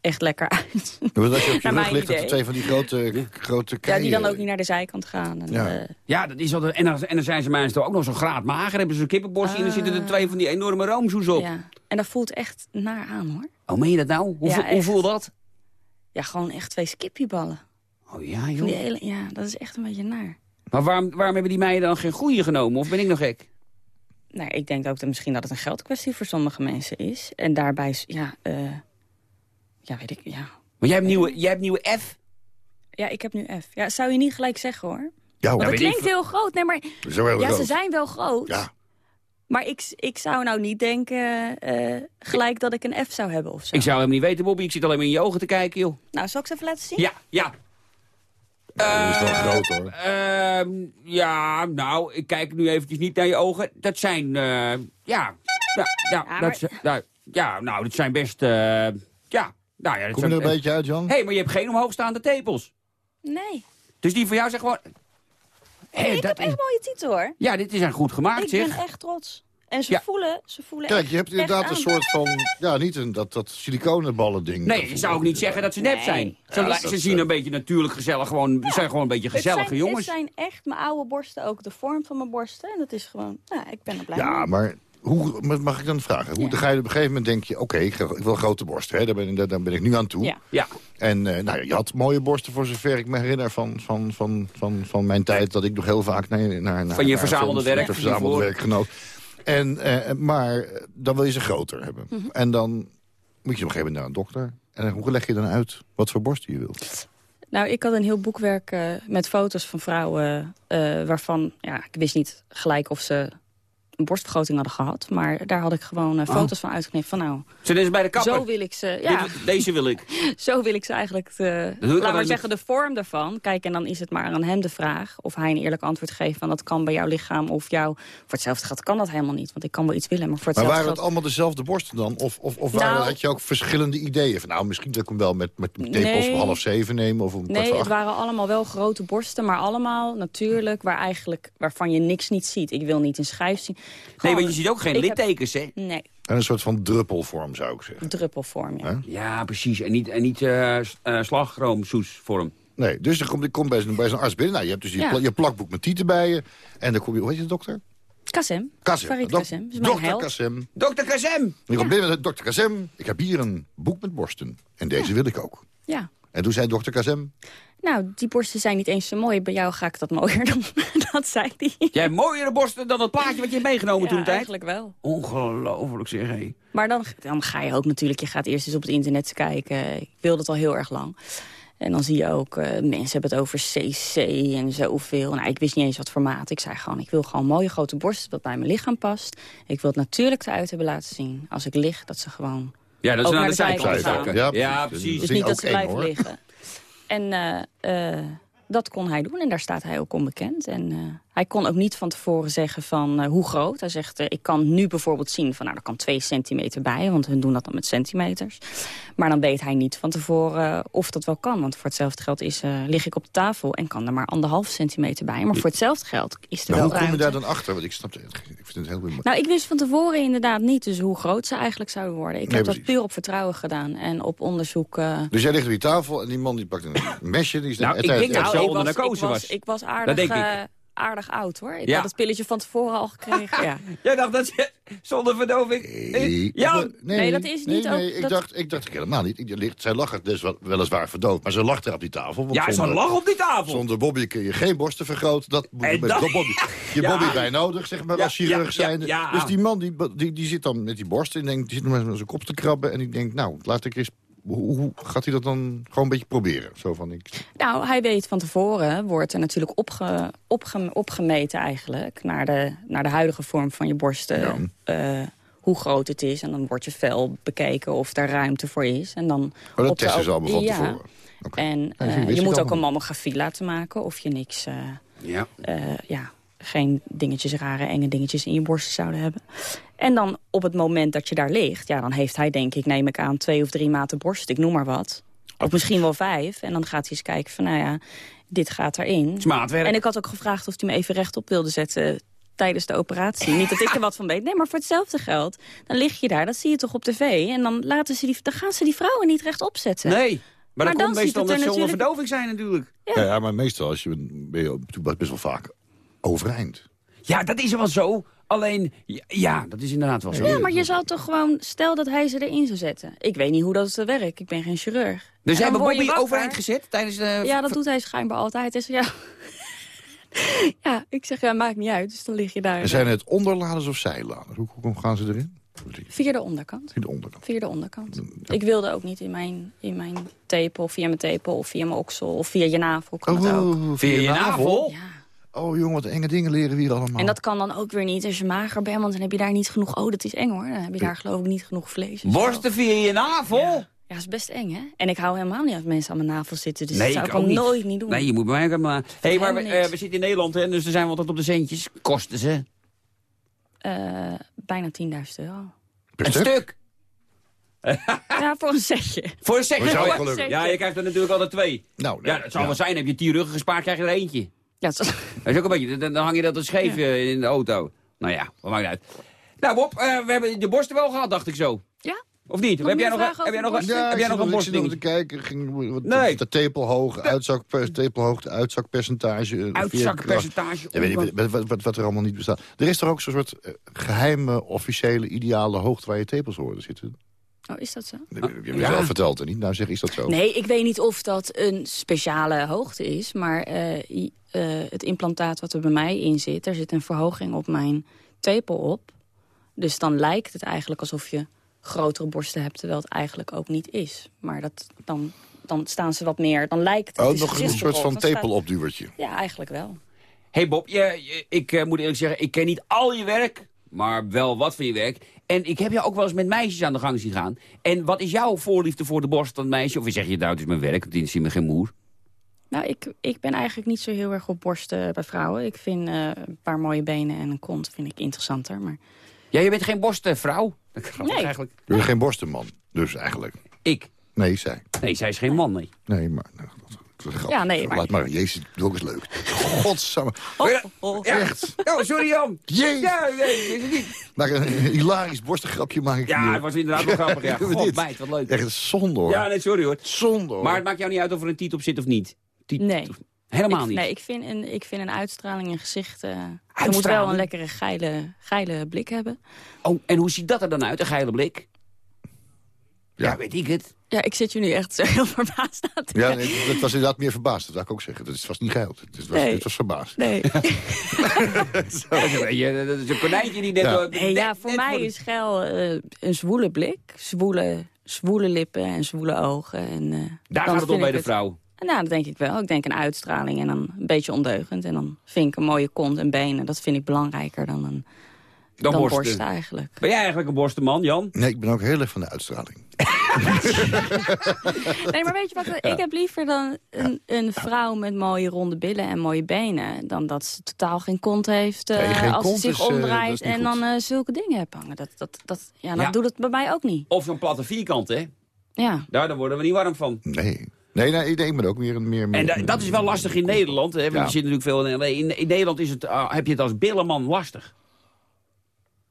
Speaker 10: echt lekker uit.
Speaker 5: Ja, maar als je op je rug
Speaker 10: mijn
Speaker 5: ligt, dat er
Speaker 10: idee.
Speaker 5: twee van die grote, grote
Speaker 10: Ja,
Speaker 5: keien...
Speaker 10: die dan ook niet naar de zijkant gaan. En,
Speaker 5: Ja.
Speaker 10: eh,
Speaker 4: Ja, dat is wel de, en, dan, en dan zijn ze mensen ook nog zo'n graad mager. Hebben ze een kippenborstje en dan zitten er twee van die enorme roomzoes op.
Speaker 10: Ah. ja. En dat voelt echt naar aan, hoor.
Speaker 4: Oh, meen je dat nou? Hoe,
Speaker 10: Ja,
Speaker 4: voel- hoe voel dat?
Speaker 10: Ja, gewoon echt twee skipjeballen.
Speaker 4: Oh ja, joh.
Speaker 10: die hele, ja, dat is echt een beetje naar.
Speaker 4: Maar waarom, waarom hebben die meiden dan geen goeie genomen? Of ben ik nog gek?
Speaker 10: Nou, ik denk ook dat misschien dat het een geldkwestie voor sommige mensen is. En daarbij, ja, eh, ja, weet ik, ja.
Speaker 4: Maar jij hebt nieuwe, jij hebt nieuwe F.
Speaker 10: Ja, ik heb nu F. Ja, zou je niet gelijk zeggen, hoor.
Speaker 5: Ja,
Speaker 10: Want
Speaker 5: hoor.
Speaker 10: het
Speaker 4: ik
Speaker 10: klinkt heel groot. Nee, maar
Speaker 5: Zo heel
Speaker 10: ja, ze zijn wel groot.
Speaker 5: Ja,
Speaker 10: Maar ik, ik zou nou niet denken eh, gelijk dat ik een F zou hebben of zo.
Speaker 4: Ik zou hem niet weten, Bobby. Ik zit alleen maar in je ogen te kijken, joh.
Speaker 10: Nou, zal ik ze even laten zien?
Speaker 4: Ja, ja.
Speaker 5: dat is wel groot, hoor.
Speaker 4: Ehm, ja, nou, ik kijk nu eventjes niet naar je ogen. Dat zijn, eh, ja, ja, ja,
Speaker 10: maar-
Speaker 4: dat, is- nou, ja, nou, dat zijn best, eh, ja, nou ja. Dat
Speaker 5: Kom je er een beetje uit, Jan?
Speaker 4: Hé, hey, maar je hebt geen omhoogstaande tepels.
Speaker 10: Nee.
Speaker 4: Dus die van jou zijn gewoon... Hé,
Speaker 10: ik
Speaker 4: dat
Speaker 10: heb
Speaker 4: is,
Speaker 10: echt mooie titel, hoor.
Speaker 4: ja, dit is een goed gemaakt,
Speaker 10: ik
Speaker 4: zeg.
Speaker 10: ben echt trots. En ze
Speaker 4: Ja.
Speaker 10: voelen, ze voelen
Speaker 5: Kijk, je hebt inderdaad een soort van... Ja, niet een, dat, dat siliconenballen ding.
Speaker 4: Nee, je zou ook niet zeggen dat ze nep
Speaker 10: Nee.
Speaker 4: zijn. Ze,
Speaker 5: Ja, dat
Speaker 4: ze zien
Speaker 5: eh,
Speaker 4: een beetje natuurlijk gezellig, gewoon, ze zijn gewoon een beetje
Speaker 10: Het
Speaker 4: gezellige
Speaker 10: zijn,
Speaker 4: jongens.
Speaker 10: Het zijn echt mijn oude borsten, ook de vorm van mijn borsten. En dat is gewoon, nou, ik ben er blij
Speaker 5: Ja,
Speaker 10: mee.
Speaker 5: maar hoe, mag- mag ik dan vragen? Hoe,
Speaker 10: Ja.
Speaker 5: dan ga je op een gegeven moment denk je... Oké, ik, wil grote borsten, hè? Daar, ben, ik- daar, daar ben ik nu aan toe.
Speaker 10: Ja.
Speaker 4: Ja,
Speaker 5: En eh, nou, je had mooie borsten voor zover ik me herinner van, van, van, van, van mijn tijd... dat ik nog heel vaak naar, naar, naar
Speaker 4: Van je
Speaker 5: naar
Speaker 4: verzamelde
Speaker 5: films,
Speaker 4: werk
Speaker 5: verzamelde
Speaker 4: hiervoor.
Speaker 5: werk genoot. En, eh, maar eh, dan wil je ze groter hebben.
Speaker 10: Mhm.
Speaker 5: En dan moet je op een gegeven moment naar een dokter. En hoe leg je dan uit wat voor borsten je wilt?
Speaker 10: Nou, ik had een heel boekwerk eh, met foto's van vrouwen... eh, waarvan, ja, ik wist niet gelijk of ze borstvergroting hadden gehad. Maar daar had ik gewoon eh,
Speaker 4: Oh.
Speaker 10: foto's van uitgeknipt. Van nou,
Speaker 4: Zo, dit is bij de kapper.
Speaker 10: zo wil ik ze... Ja,
Speaker 4: Dit- deze wil ik. (laughs)
Speaker 10: zo wil ik ze eigenlijk... eh,
Speaker 4: ik
Speaker 10: laat maar zeggen, de vorm daarvan. Kijk, en dan is het maar aan hem de vraag... of hij een eerlijk antwoord geeft van dat kan bij jouw lichaam of jou... Voor hetzelfde geld kan dat helemaal niet. Want ik kan wel iets willen, maar voor
Speaker 5: Maar
Speaker 10: hetzelfde
Speaker 5: waren het
Speaker 10: geld...
Speaker 5: allemaal dezelfde borsten dan? Of, of, of waren,
Speaker 10: Nou-
Speaker 5: had je ook verschillende ideeën? Van, nou, misschien dat ik hem wel met, met tepels
Speaker 10: Nee.
Speaker 5: om half zeven neem of om
Speaker 10: Nee, het waren allemaal wel grote borsten, maar allemaal natuurlijk waar eigenlijk, waarvan je niks niet ziet. Ik wil niet een schijf zien.
Speaker 4: Nee, want je ziet ook geen
Speaker 10: ik heb-
Speaker 4: littekens, hè?
Speaker 10: Nee,
Speaker 5: En een soort van druppelvorm, zou ik zeggen.
Speaker 10: druppelvorm, ja.
Speaker 4: Ja, precies. En niet, en niet eh eh, slagroomsoesvorm.
Speaker 5: Nee, dus dan kom ik kom bij zo'n bij arts binnen. Nou, je hebt dus je,
Speaker 10: Ja.
Speaker 5: pla- je plakboek met tieten bij je. En dan kom je, hoe heet je de dokter?
Speaker 10: Kassem.
Speaker 5: Kassem.
Speaker 10: Farid
Speaker 5: Dok-
Speaker 10: Kassem.
Speaker 5: Dokter
Speaker 10: held.
Speaker 5: Kassem.
Speaker 4: Dokter Kazem!
Speaker 5: Je komt binnen met dokter Kassem. Ik heb hier een boek met borsten. En deze wil ik ook.
Speaker 10: Ja.
Speaker 5: En toen zei dokter Kassem...
Speaker 10: Nou, die borsten zijn niet eens zo mooi. Bij jou ga ik dat mooier (laughs) doen. dat zei hij.
Speaker 4: Jij hebt mooiere borsten dan dat plaatje wat je hebt meegenomen toen tijd.
Speaker 10: eigenlijk wel.
Speaker 4: Ongelooflijk zeg, hé.
Speaker 10: Maar dan, dan ga je ook natuurlijk, je gaat eerst eens op het internet kijken. Ik wilde het al heel erg lang. En dan zie je ook, eh, mensen hebben het over CC en zoveel. Nou, ik wist niet eens wat formaat. Ik zei gewoon, ik wil gewoon mooie grote borsten dat bij mijn lichaam past. Ik wil het natuurlijk eruit hebben laten zien. Als ik lig, dat ze gewoon...
Speaker 4: Ja, dat is aan
Speaker 10: naar
Speaker 4: de
Speaker 10: de
Speaker 4: zijkant
Speaker 5: gaan.
Speaker 4: Ja,
Speaker 5: Ja,
Speaker 4: precies.
Speaker 10: Dus niet dat
Speaker 5: ook
Speaker 10: ze blijven
Speaker 5: hoor.
Speaker 10: liggen. En eh, eh, dat kon hij doen en daar staat hij ook onbekend. En eh, hij kon ook niet van tevoren zeggen van eh, hoe groot. Hij zegt, eh, ik kan nu bijvoorbeeld zien van nou, er kan twee centimeter bij. Want hun doen dat dan met centimeters. Maar dan weet hij niet van tevoren eh, of dat wel kan. Want voor hetzelfde geld is, eh, lig ik op de tafel en kan er maar anderhalf centimeter bij. Maar voor hetzelfde geld is er
Speaker 5: Maar
Speaker 10: wel
Speaker 5: hoe kom je daar dan achter? Want ik snap het, ik vind het heel moeilijk.
Speaker 10: Nou, ik wist van tevoren inderdaad niet dus hoe groot ze eigenlijk zouden worden. Ik
Speaker 5: Nee,
Speaker 10: heb dat puur op vertrouwen gedaan en op onderzoek...
Speaker 5: Dus jij ligt op die tafel en die man die pakt een mesje. Die is
Speaker 4: Nou, ik denk dat zo
Speaker 10: ik
Speaker 4: onder
Speaker 10: was,
Speaker 4: narcose
Speaker 10: ik was.
Speaker 4: was.
Speaker 10: Ik was aardig,
Speaker 4: denk ik.
Speaker 10: Eh, aardig oud, hoor. Ik
Speaker 4: Ja.
Speaker 10: had het pilletje van tevoren al gekregen. (laughs) ja.
Speaker 4: Jij dacht dat je zonder verdoving...
Speaker 5: Nee,
Speaker 4: Jan!
Speaker 10: Nee, dat is niet
Speaker 5: nee,
Speaker 10: ook-
Speaker 5: nee, ik,
Speaker 10: dat-
Speaker 5: dacht, ik dacht helemaal niet. Ik, ligt, zij lag er dus wel, weliswaar verdoofd, maar ze lag er op die tafel. Want
Speaker 4: Ja, ze
Speaker 5: zonder,
Speaker 4: lag op die tafel.
Speaker 5: Zonder Bobby kun je geen borsten vergroten. Dat moet je met
Speaker 4: dat-
Speaker 5: Bobby, (laughs) je
Speaker 4: Ja.
Speaker 5: Bobby bij nodig, zeg maar,
Speaker 4: Ja,
Speaker 5: als chirurg zijn.
Speaker 4: ja.
Speaker 5: Dus die man die, die, die zit dan met die borsten en denkt, die zit met zijn kop te krabben. En ik denk, nou, laat ik eens... Hoe, gaat hij dat dan gewoon een beetje proberen? Zo van, ik,
Speaker 10: Nou, hij weet van tevoren, wordt er natuurlijk opge, opge- opgemeten eigenlijk... Naar de, naar de huidige vorm van je borsten, eh, hoe groot het is. En dan wordt je vel bekeken of daar ruimte voor is. En dan
Speaker 5: oh, dat
Speaker 10: op
Speaker 5: testen ze allemaal van
Speaker 10: ja.
Speaker 5: tevoren.
Speaker 10: En
Speaker 5: Ja,
Speaker 10: eh,
Speaker 5: je,
Speaker 10: moet ook een mammografie laten maken of je niks... eh,
Speaker 4: Ja.
Speaker 10: eh, ja, geen dingetjes, rare enge dingetjes in je borsten zouden hebben. En dan op het moment dat je daar ligt, ja, dan heeft hij denk ik, neem ik aan, twee of drie maten borst. Ik noem maar wat. Of misschien wel vijf. En dan gaat hij eens kijken van, nou ja, dit gaat erin. En ik had ook gevraagd of hij me even rechtop wilde zetten tijdens de operatie. Niet dat ik er wat van weet. Nee, maar voor hetzelfde geld. Dan lig je daar, dat zie je toch op tv. En dan, laten ze die, dan gaan ze die vrouwen niet rechtop zetten.
Speaker 4: Nee, maar,
Speaker 10: dan
Speaker 4: komt meestal omdat ze onder verdoving zijn natuurlijk.
Speaker 5: Ja. ja, maar meestal als je, ben je best wel vaak overeind.
Speaker 4: Ja, dat is wel zo. Alleen, ja, ja, dat is inderdaad wel zo.
Speaker 10: Ja, maar je zou toch gewoon, stel dat hij ze erin zou zetten. Ik weet niet hoe dat werkt, ik ben geen chirurg.
Speaker 4: Dus
Speaker 10: En
Speaker 4: jij hebt
Speaker 10: dan word je
Speaker 4: Bobby overeind gezet tijdens de...
Speaker 10: Ja, dat doet hij schijnbaar altijd. Zegt, ja. (laughs) ja, ik zeg, ja, maakt niet uit. Dus dan lig je daar.
Speaker 5: En zijn het onderladers of zijladers? Hoe, hoe gaan ze erin?
Speaker 10: Via de onderkant.
Speaker 5: Via de onderkant.
Speaker 10: Via de onderkant. Ik wilde ook niet in mijn, in mijn tepel, via mijn tepel, of via mijn oksel, of via je navel. Kan dat ook.
Speaker 5: Oh,
Speaker 4: Via je navel?
Speaker 10: Ja.
Speaker 5: Oh jongen, wat enge dingen leren we hier allemaal.
Speaker 10: En dat kan dan ook weer niet als je mager bent, want dan heb je daar niet genoeg... Oh, dat is eng hoor. Dan heb je daar geloof ik niet genoeg vlees.
Speaker 4: Borsten via je navel?
Speaker 10: Ja, dat is best eng, hè? En ik hou helemaal niet als mensen aan mijn navel zitten. Dus
Speaker 4: Nee,
Speaker 10: dat zou
Speaker 4: ik
Speaker 10: ik
Speaker 4: ook
Speaker 10: wel
Speaker 4: niet.
Speaker 10: nooit niet doen.
Speaker 4: Nee, je moet bij mij ook maar. hey, maar we, eh, we zitten in Nederland, hè, dus dan zijn we altijd op de centjes. Kosten ze?
Speaker 10: Eh, bijna 10.000 euro.
Speaker 5: Per
Speaker 4: Een
Speaker 5: stuk?
Speaker 4: stuk. (laughs)
Speaker 10: Ja, voor een setje.
Speaker 4: Voor een setje. Ja.
Speaker 5: gelukkig.
Speaker 4: Ja, je krijgt er natuurlijk altijd twee.
Speaker 5: Nou,
Speaker 4: Ja, het zal wel zijn. Heb je tien ruggen gespaard, krijg je er eentje.
Speaker 10: Ja, dat is- (laughs)
Speaker 4: Dat is ook een beetje, dan, dan hang je dat als scheef eh, in de auto. Nou ja, wat maakt het uit. Nou Bob, eh, we hebben de borsten wel gehad, dacht ik zo.
Speaker 10: Ja?
Speaker 4: Of niet?
Speaker 10: Nog
Speaker 4: heb jij nog, heb jij nog, een?
Speaker 5: Ja,
Speaker 4: heb jij nog een
Speaker 5: ik nog te
Speaker 4: borstding?
Speaker 5: kijken. Ging, wat,
Speaker 4: Nee.
Speaker 5: De tepelhoogte, uitzak, tepelhoogte, uitzakpercentage. eh,
Speaker 4: Uitzakpercentage.
Speaker 5: Ja, weet ik, wat, wat, wat, er allemaal niet bestaat. Er is toch ook zo'n soort eh, geheime, officiële, ideale hoogte waar je tepels horen zitten?
Speaker 10: Oh, is dat zo?
Speaker 5: Dat heb je me
Speaker 4: Ja.
Speaker 5: zelf verteld en niet. Nou zeg, is dat zo?
Speaker 10: Nee, ik weet niet of dat een speciale hoogte is. Maar eh, eh, het implantaat wat er bij mij in zit... daar zit een verhoging op mijn tepel op. Dus dan lijkt het eigenlijk alsof je grotere borsten hebt... terwijl het eigenlijk ook niet is. Maar dat, dan, dan staan ze wat meer... Dan lijkt het...
Speaker 5: Oh, nog een soort van tepelopduwertje.
Speaker 10: Ja, eigenlijk wel.
Speaker 4: hey Bob, je, je- ik eh, moet eerlijk zeggen, ik ken niet al je werk. Maar wel wat van je werk. En ik heb jou ook wel eens met meisjes aan de gang zien gaan. En wat is jouw voorliefde voor de borst van een meisje? Of zeg je, nou, het is mijn werk, het is me geen moer.
Speaker 10: Nou, ik, ik ben eigenlijk niet zo heel erg op borsten bij vrouwen. Ik vind eh, een paar mooie benen en een kont vind ik interessanter. Maar...
Speaker 4: Ja, je bent geen borstenvrouw. Dat
Speaker 10: Nee.
Speaker 4: eigenlijk.
Speaker 5: Je bent geen borstenman, dus eigenlijk.
Speaker 4: Ik.
Speaker 5: Nee, zij.
Speaker 4: Nee, zij is geen man, nee.
Speaker 5: Nee, maar... Nou, dat, dat is.
Speaker 10: Ja, nee, maar-
Speaker 5: Laat maar, jezus, dat is leuk. Godsamme.
Speaker 10: Oh,
Speaker 4: Ja.
Speaker 5: Echt.
Speaker 4: Oh, sorry Jan.
Speaker 5: Jezus.
Speaker 4: Ja, nee, is het niet.
Speaker 5: Maar een, een hilarisch borstengrapje maak ik
Speaker 4: Ja,
Speaker 5: hier.
Speaker 4: het was inderdaad wel grappig. Ja. (laughs) God, meid, wat leuk.
Speaker 5: Echt zonde hoor.
Speaker 4: Ja, nee, sorry hoor.
Speaker 5: Zonde hoor.
Speaker 4: Maar het maakt jou niet uit of er een tiet op zit of niet. Tiet,
Speaker 10: Nee.
Speaker 4: Helemaal
Speaker 10: ik,
Speaker 4: niet.
Speaker 10: Nee, ik vind, een, ik vind een uitstraling in gezicht... eh je moet wel een lekkere geile, geile blik hebben.
Speaker 4: Oh, en hoe ziet dat er dan uit, een geile blik? Ja, weet ik het.
Speaker 10: Ja, ik zit je nu echt zo heel verbaasd aan te
Speaker 5: Ja, nee, dat was inderdaad meer verbaasd, dat zou ik ook zeggen. Het was niet geild, het was,
Speaker 10: Nee.
Speaker 5: het was verbaasd.
Speaker 10: Nee. (laughs)
Speaker 4: Dat is een beetje- dat is een konijntje die net...
Speaker 5: Ja.
Speaker 4: door-
Speaker 10: Nee, ja, voor
Speaker 4: net
Speaker 10: mij is geil eh, een zwoele blik, zwoele, zwoele lippen en zwoele ogen. En, eh,
Speaker 4: Daar
Speaker 10: dan
Speaker 4: gaat het om bij de vrouw.
Speaker 10: Nou, dat denk ik wel. Ik denk een uitstraling en dan een beetje ondeugend. En dan vind ik een mooie kont en benen. Dat vind ik belangrijker dan, een,
Speaker 4: Dan
Speaker 10: dan
Speaker 4: borsten.
Speaker 10: borsten eigenlijk.
Speaker 4: Ben jij eigenlijk een borstenman, Jan?
Speaker 5: Nee, ik ben ook heel erg van de uitstraling. (laughs)
Speaker 10: Nee, maar weet je wat? Ik heb liever dan een, een vrouw met mooie ronde billen en mooie benen... dan dat ze totaal geen kont heeft eh,
Speaker 5: Nee, geen
Speaker 10: als
Speaker 5: kont
Speaker 10: ze zich
Speaker 5: is, eh,
Speaker 10: omdraait... en
Speaker 5: goed.
Speaker 10: dan eh, zulke dingen heeft hangen. Dat, dat, dat, ja, dat
Speaker 4: Ja.
Speaker 10: doet het bij mij ook niet.
Speaker 4: Of zo'n platte vierkant, hè?
Speaker 10: Ja.
Speaker 4: Daar, daar worden we niet warm van.
Speaker 5: Nee. Nee, nee, ik denk ben ook meer... meer, meer
Speaker 4: En da- dat is wel lastig in Nederland. Hè? Want
Speaker 5: Ja.
Speaker 4: je zit natuurlijk veel in, in, in Nederland is het, heb je het als billenman lastig.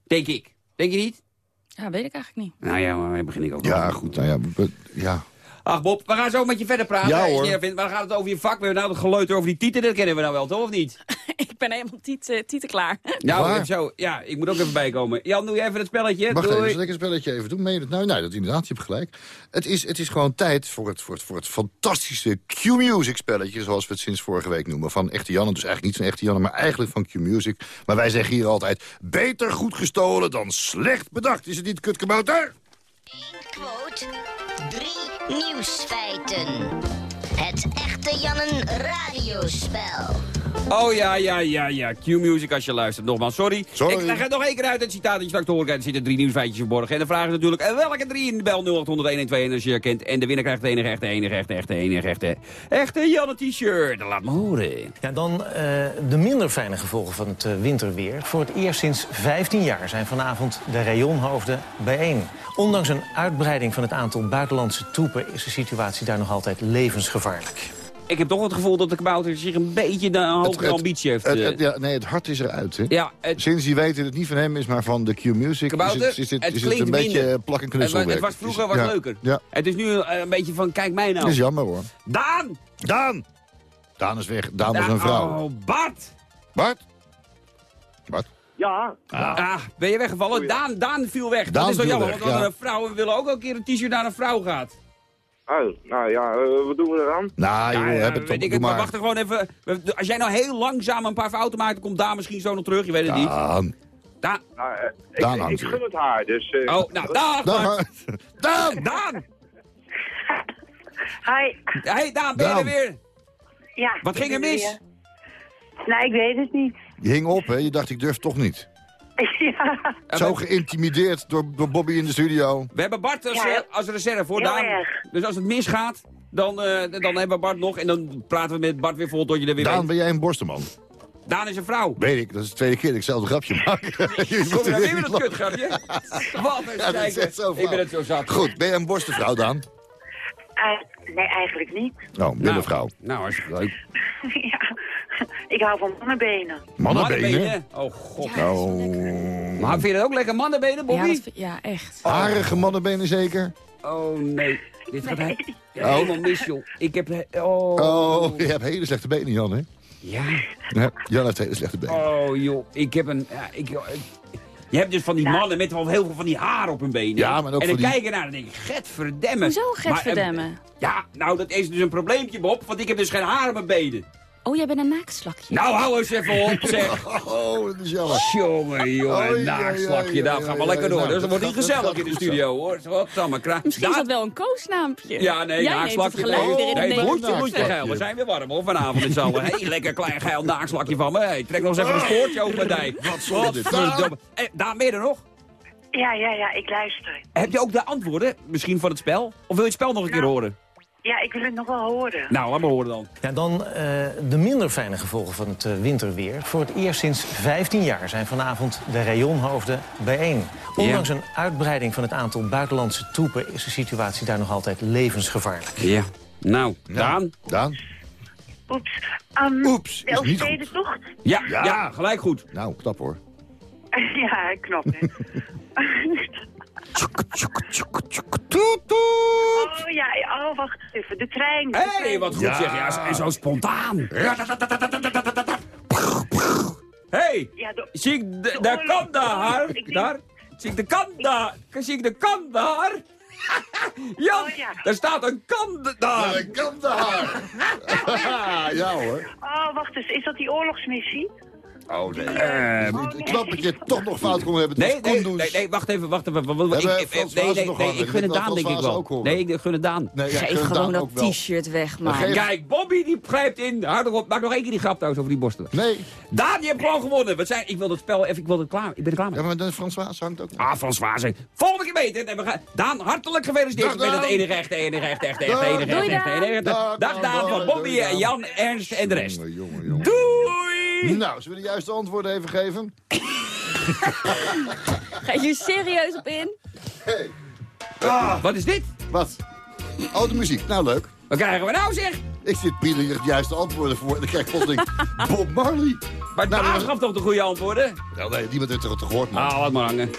Speaker 4: Denk ik. Denk je niet?
Speaker 10: ja, weet ik eigenlijk niet.
Speaker 4: Nou ja, maar daar begin ik ook
Speaker 5: Ja,
Speaker 4: wel.
Speaker 5: goed, nou ja, we- ja.
Speaker 4: Ach Bob, we gaan zo met je verder praten.
Speaker 5: Ja, hoor.
Speaker 4: vindt. Maar dan gaat het over je vak. We hebben nou het geleuter over die tieten. Dat kennen we nou wel, toch? Of niet? (laughs)
Speaker 10: ik ben helemaal tieten, tieten klaar.
Speaker 4: Nou, even zo. Ja, ik moet ook even bijkomen. Jan, doe jij even het spelletje.
Speaker 5: Wacht
Speaker 4: Doei.
Speaker 5: even, zal ik een spelletje even doen? Meen je dat nou? Nee, dat inderdaad, je hebt gelijk. Het is, het is gewoon tijd voor het, voor het, voor het fantastische Q-Music spelletje... zoals we het sinds vorige week noemen. Van Echte Janne, dus eigenlijk niet van Echte Janne, maar eigenlijk van Q-Music. Maar wij zeggen hier altijd, beter goed gestolen dan slecht bedacht. Is het niet, kutkabouter?
Speaker 11: Quote, drie nieuwsfeiten. Het echte Jannen radiospel.
Speaker 4: Oh ja, ja, ja, ja. Q-music als je luistert. Nogmaals, sorry.
Speaker 5: Sorry.
Speaker 4: Ik leg het nog één keer uit. Het citaat dat je straks te horen krijgt. Er zitten drie nieuwsfeitjes verborgen. En de vraag is natuurlijk, eh, welke drie in de bel 0800 als je herkent. En de winnaar krijgt de enige echte, enige echte, echte, enige echte, echte Janne t-shirt. Laat me horen.
Speaker 12: Ja, dan eh, de minder fijne gevolgen van het eh, winterweer. Voor het eerst sinds 15 jaar zijn vanavond de rayonhoofden bijeen. Ondanks een uitbreiding van het aantal buitenlandse troepen... is de situatie daar nog altijd levensgevaarlijk.
Speaker 4: Ik heb toch het gevoel dat de kabouter zich een beetje een hogere ambitie heeft.
Speaker 5: Het,
Speaker 4: eh.
Speaker 5: het- ja, nee, het hart is eruit, hè?
Speaker 4: ja, het,
Speaker 5: Sinds hij weet dat het niet van hem is, maar van de Q-Music...
Speaker 4: Kabouter,
Speaker 5: is het, is het,
Speaker 4: het
Speaker 5: is het
Speaker 4: klinkt
Speaker 5: een beetje
Speaker 4: minder.
Speaker 5: plak- en
Speaker 4: het,
Speaker 5: knutselwerk.
Speaker 4: het was vroeger wat
Speaker 5: ja,
Speaker 4: leuker.
Speaker 5: Ja,
Speaker 4: Het is nu eh, een beetje van, kijk mij nou.
Speaker 5: dat is jammer, hoor.
Speaker 4: Daan!
Speaker 5: Daan! Daan is weg. Daan was
Speaker 4: Daan-
Speaker 5: een vrouw.
Speaker 4: Oh, Bart!
Speaker 5: Bart? Bart?
Speaker 13: Ja,
Speaker 4: Ah, ben je weggevallen? Daan, Daan viel weg.
Speaker 5: Daan
Speaker 4: dat is wel jammer,
Speaker 5: weg,
Speaker 4: want we hadden
Speaker 5: ja.
Speaker 4: een vrouw en we willen ook een keer een t-shirt naar een vrouw gaat.
Speaker 13: oh, nou ja, eh, wat doen we eraan?
Speaker 5: Nou, joh,
Speaker 4: Ja, ja,
Speaker 5: heb het
Speaker 4: weet
Speaker 5: toch,
Speaker 4: ik
Speaker 5: doe
Speaker 4: het, maar
Speaker 5: maar.
Speaker 4: wacht er gewoon even. Als jij nou heel langzaam een paar fouten maakt, dan komt Daan misschien zo nog terug. Je weet het niet.
Speaker 5: Daan.
Speaker 4: Daan.
Speaker 13: Nou, eh, ik,
Speaker 5: Daan
Speaker 13: ik, gun het haar, dus... eh,
Speaker 4: Oh, nou, Daan.
Speaker 5: Daan! (laughs) Daan!
Speaker 4: Daan.
Speaker 14: Hi.
Speaker 4: Hey, Daan, ben je er weer?
Speaker 14: Ja.
Speaker 4: Wat ging er mis?
Speaker 14: Nou, ik weet het niet.
Speaker 5: Je hing op, hè? Je dacht, ik durf toch niet. (laughs)
Speaker 14: ja.
Speaker 5: Zo geïntimideerd door, door Bobby in de studio.
Speaker 4: We hebben Bart als,
Speaker 14: Ja,
Speaker 4: eh, als reserve voor
Speaker 14: heel
Speaker 4: Daan.
Speaker 14: erg.
Speaker 4: Dus als het misgaat, dan, eh, dan hebben we Bart nog. En dan praten we met Bart weer vol tot je er weer
Speaker 5: Daan,
Speaker 4: bent.
Speaker 5: ben jij een borstenman?
Speaker 4: Daan is een vrouw.
Speaker 5: Weet ik, dat is de tweede keer dat ik hetzelfde grapje maak. Je (laughs)
Speaker 4: Kom je nou
Speaker 5: er
Speaker 4: weer met het
Speaker 5: lachen.
Speaker 4: kutgrapje? (laughs) Wat een
Speaker 5: Ja, dat
Speaker 4: Ik ben het zo zat.
Speaker 5: Goed, ben jij een borstenvrouw, Daan?
Speaker 14: Eh, nee, eigenlijk niet.
Speaker 5: Oh, billenvrouw.
Speaker 4: Nou, hartstikke leuk.
Speaker 14: ja. (laughs) Ik hou van mannenbenen.
Speaker 5: Mannenbenen?
Speaker 4: Oh, god.
Speaker 5: Oh.
Speaker 4: Maar vind je dat ook lekker mannenbenen,
Speaker 10: Ja,
Speaker 4: Bobby?
Speaker 10: dat vind- ja, echt.
Speaker 5: Harige mannenbenen zeker?
Speaker 4: Oh, nee. Dit gaat hij...
Speaker 5: Oh.
Speaker 4: helemaal mis, joh. Ik heb... he- Oh.
Speaker 5: Oh, je hebt hele slechte benen, Jan, hè?
Speaker 4: Ja.
Speaker 5: Ja, Jan heeft hele slechte benen.
Speaker 4: Oh, joh. Ik heb een... Ja, ik, ik- je hebt dus van die mannen met wel heel veel van die haar op hun benen.
Speaker 5: Ja, maar ook
Speaker 4: En dan
Speaker 5: die-
Speaker 4: kijk je naar en dan denk ik, get verdemmen.
Speaker 10: Hoezo get
Speaker 4: Maar, eh,
Speaker 10: verdemmen?
Speaker 4: Ja, nou, dat is dus een probleempje, Bob. Want ik heb dus geen haar op mijn benen.
Speaker 10: Oh, jij bent een naaktslakje.
Speaker 15: Nou, hou eens even op, (laughs) zeg.
Speaker 5: Oh, dat is jammer.
Speaker 15: Jongen, jongen,
Speaker 5: Oei,
Speaker 15: een naakslakje. Nou, ga maar
Speaker 5: oei,
Speaker 15: lekker
Speaker 5: oei,
Speaker 15: door.
Speaker 5: nou,
Speaker 15: Dus
Speaker 5: dat
Speaker 15: wordt niet gezellig in de studio, hoor. Wat dan maar
Speaker 10: Misschien is dat wel een koosnaampje.
Speaker 15: Ja, nee,
Speaker 10: Jij
Speaker 15: naakslakje. nee,
Speaker 10: negatieve
Speaker 15: bloedje, bloedje
Speaker 10: zin.
Speaker 15: geil. We zijn weer warm, hoor, vanavond met z'n allen. Hé, lekker klein geil naakslakje van me. Hey, trek nog eens even een spoortje open, Dij.
Speaker 5: Wat zonde dit.
Speaker 15: je er nog?
Speaker 14: Ja, ja, ja, ik luister.
Speaker 15: Heb je ook de antwoorden, misschien van het spel? Of wil je het spel nog een keer
Speaker 14: Nou.
Speaker 15: horen?
Speaker 14: Ja, ik wil het nog wel horen.
Speaker 15: Nou, laat maar horen dan.
Speaker 12: Ja, dan eh, de minder fijne gevolgen van het eh, winterweer. Voor het eerst sinds 15 jaar zijn vanavond de rayonhoofden bijeen. Ondanks een uitbreiding van het aantal buitenlandse troepen... is de situatie daar nog altijd levensgevaarlijk.
Speaker 15: Ja. Nou, Daan?
Speaker 5: Daan?
Speaker 14: Oeps. Um,
Speaker 5: Oeps, is niet
Speaker 14: Elfstedentocht?
Speaker 15: Ja, ja, gelijk goed.
Speaker 5: Nou, knap hoor. (laughs)
Speaker 14: ja, knap, hè. (laughs) (laughs) oh ja, oh, wacht even. De trein.
Speaker 15: Hé,
Speaker 14: trein.
Speaker 15: wat goed
Speaker 5: Ja.
Speaker 15: zeg. Ja, en zo spontaan. Hé, hey,
Speaker 14: Ja, de-
Speaker 15: zie ik de?
Speaker 14: Ik denk-
Speaker 15: Daar? Zie ik de Kanda? Zie ik de Kandahar? (laughs) Jan,
Speaker 14: Oh, ja.
Speaker 15: daar staat een Kandahar.
Speaker 5: Ja, kan daar. (laughs) (laughs) ja hoor.
Speaker 14: Oh, wacht eens. Is dat die oorlogsmissie?
Speaker 5: Oh nee.
Speaker 15: Eh,
Speaker 5: Knap dat je het toch nog fout kon hebben.
Speaker 15: Nee, nee, nee, nee, wacht even, wacht even. Ik- ik- Nee, nee, nee, ik gun
Speaker 5: Ik
Speaker 15: het Daan, denk ik wel. Nee, ik gun het Daan.
Speaker 10: Geef
Speaker 5: gun
Speaker 10: gewoon
Speaker 5: Daan
Speaker 10: dat t-shirt weg, man.
Speaker 5: geef-
Speaker 15: Kijk, Bobby die grijpt in. Hard op. Maak nog één keer die grap thuis over die borstelen.
Speaker 5: Nee.
Speaker 15: Daan, je hebt gewoon gewonnen. We zijn, ik wil het spel even, ik wil het klaar. Ik ben er klaar mee.
Speaker 5: Ja, maar de Frans Vaas hangt ook.
Speaker 15: Ah, Frans Vazen. Volgende keer beter. En we gaan- Daan, hartelijk gefeliciteerd
Speaker 5: Dag,
Speaker 15: met het rechte, echte,
Speaker 5: Dag,
Speaker 15: echte, enige
Speaker 10: Doei,
Speaker 15: rechte, echte,
Speaker 10: Daan.
Speaker 15: enige rechte.
Speaker 5: Dag,
Speaker 15: Daan van Bobby,
Speaker 5: Doei.
Speaker 15: Jan, Ernst en de rest.
Speaker 5: Jongen, Nou, zullen we de juiste antwoorden even geven? (laughs)
Speaker 10: Ga je hier serieus op in?
Speaker 5: Hey.
Speaker 15: Wat is dit?
Speaker 5: Wat? Oh, de muziek. Nou, leuk.
Speaker 15: Wat krijgen we nou zeg?
Speaker 5: Ik zit hier de juiste antwoorden voor. En dan krijg ik plotseling (laughs) Bob Marley.
Speaker 15: Maar
Speaker 5: Nou, dat-
Speaker 15: gaf toch de goede antwoorden?
Speaker 5: Wel, nee, niemand heeft er wat gehoord, man.
Speaker 15: Ah, laat maar hangen.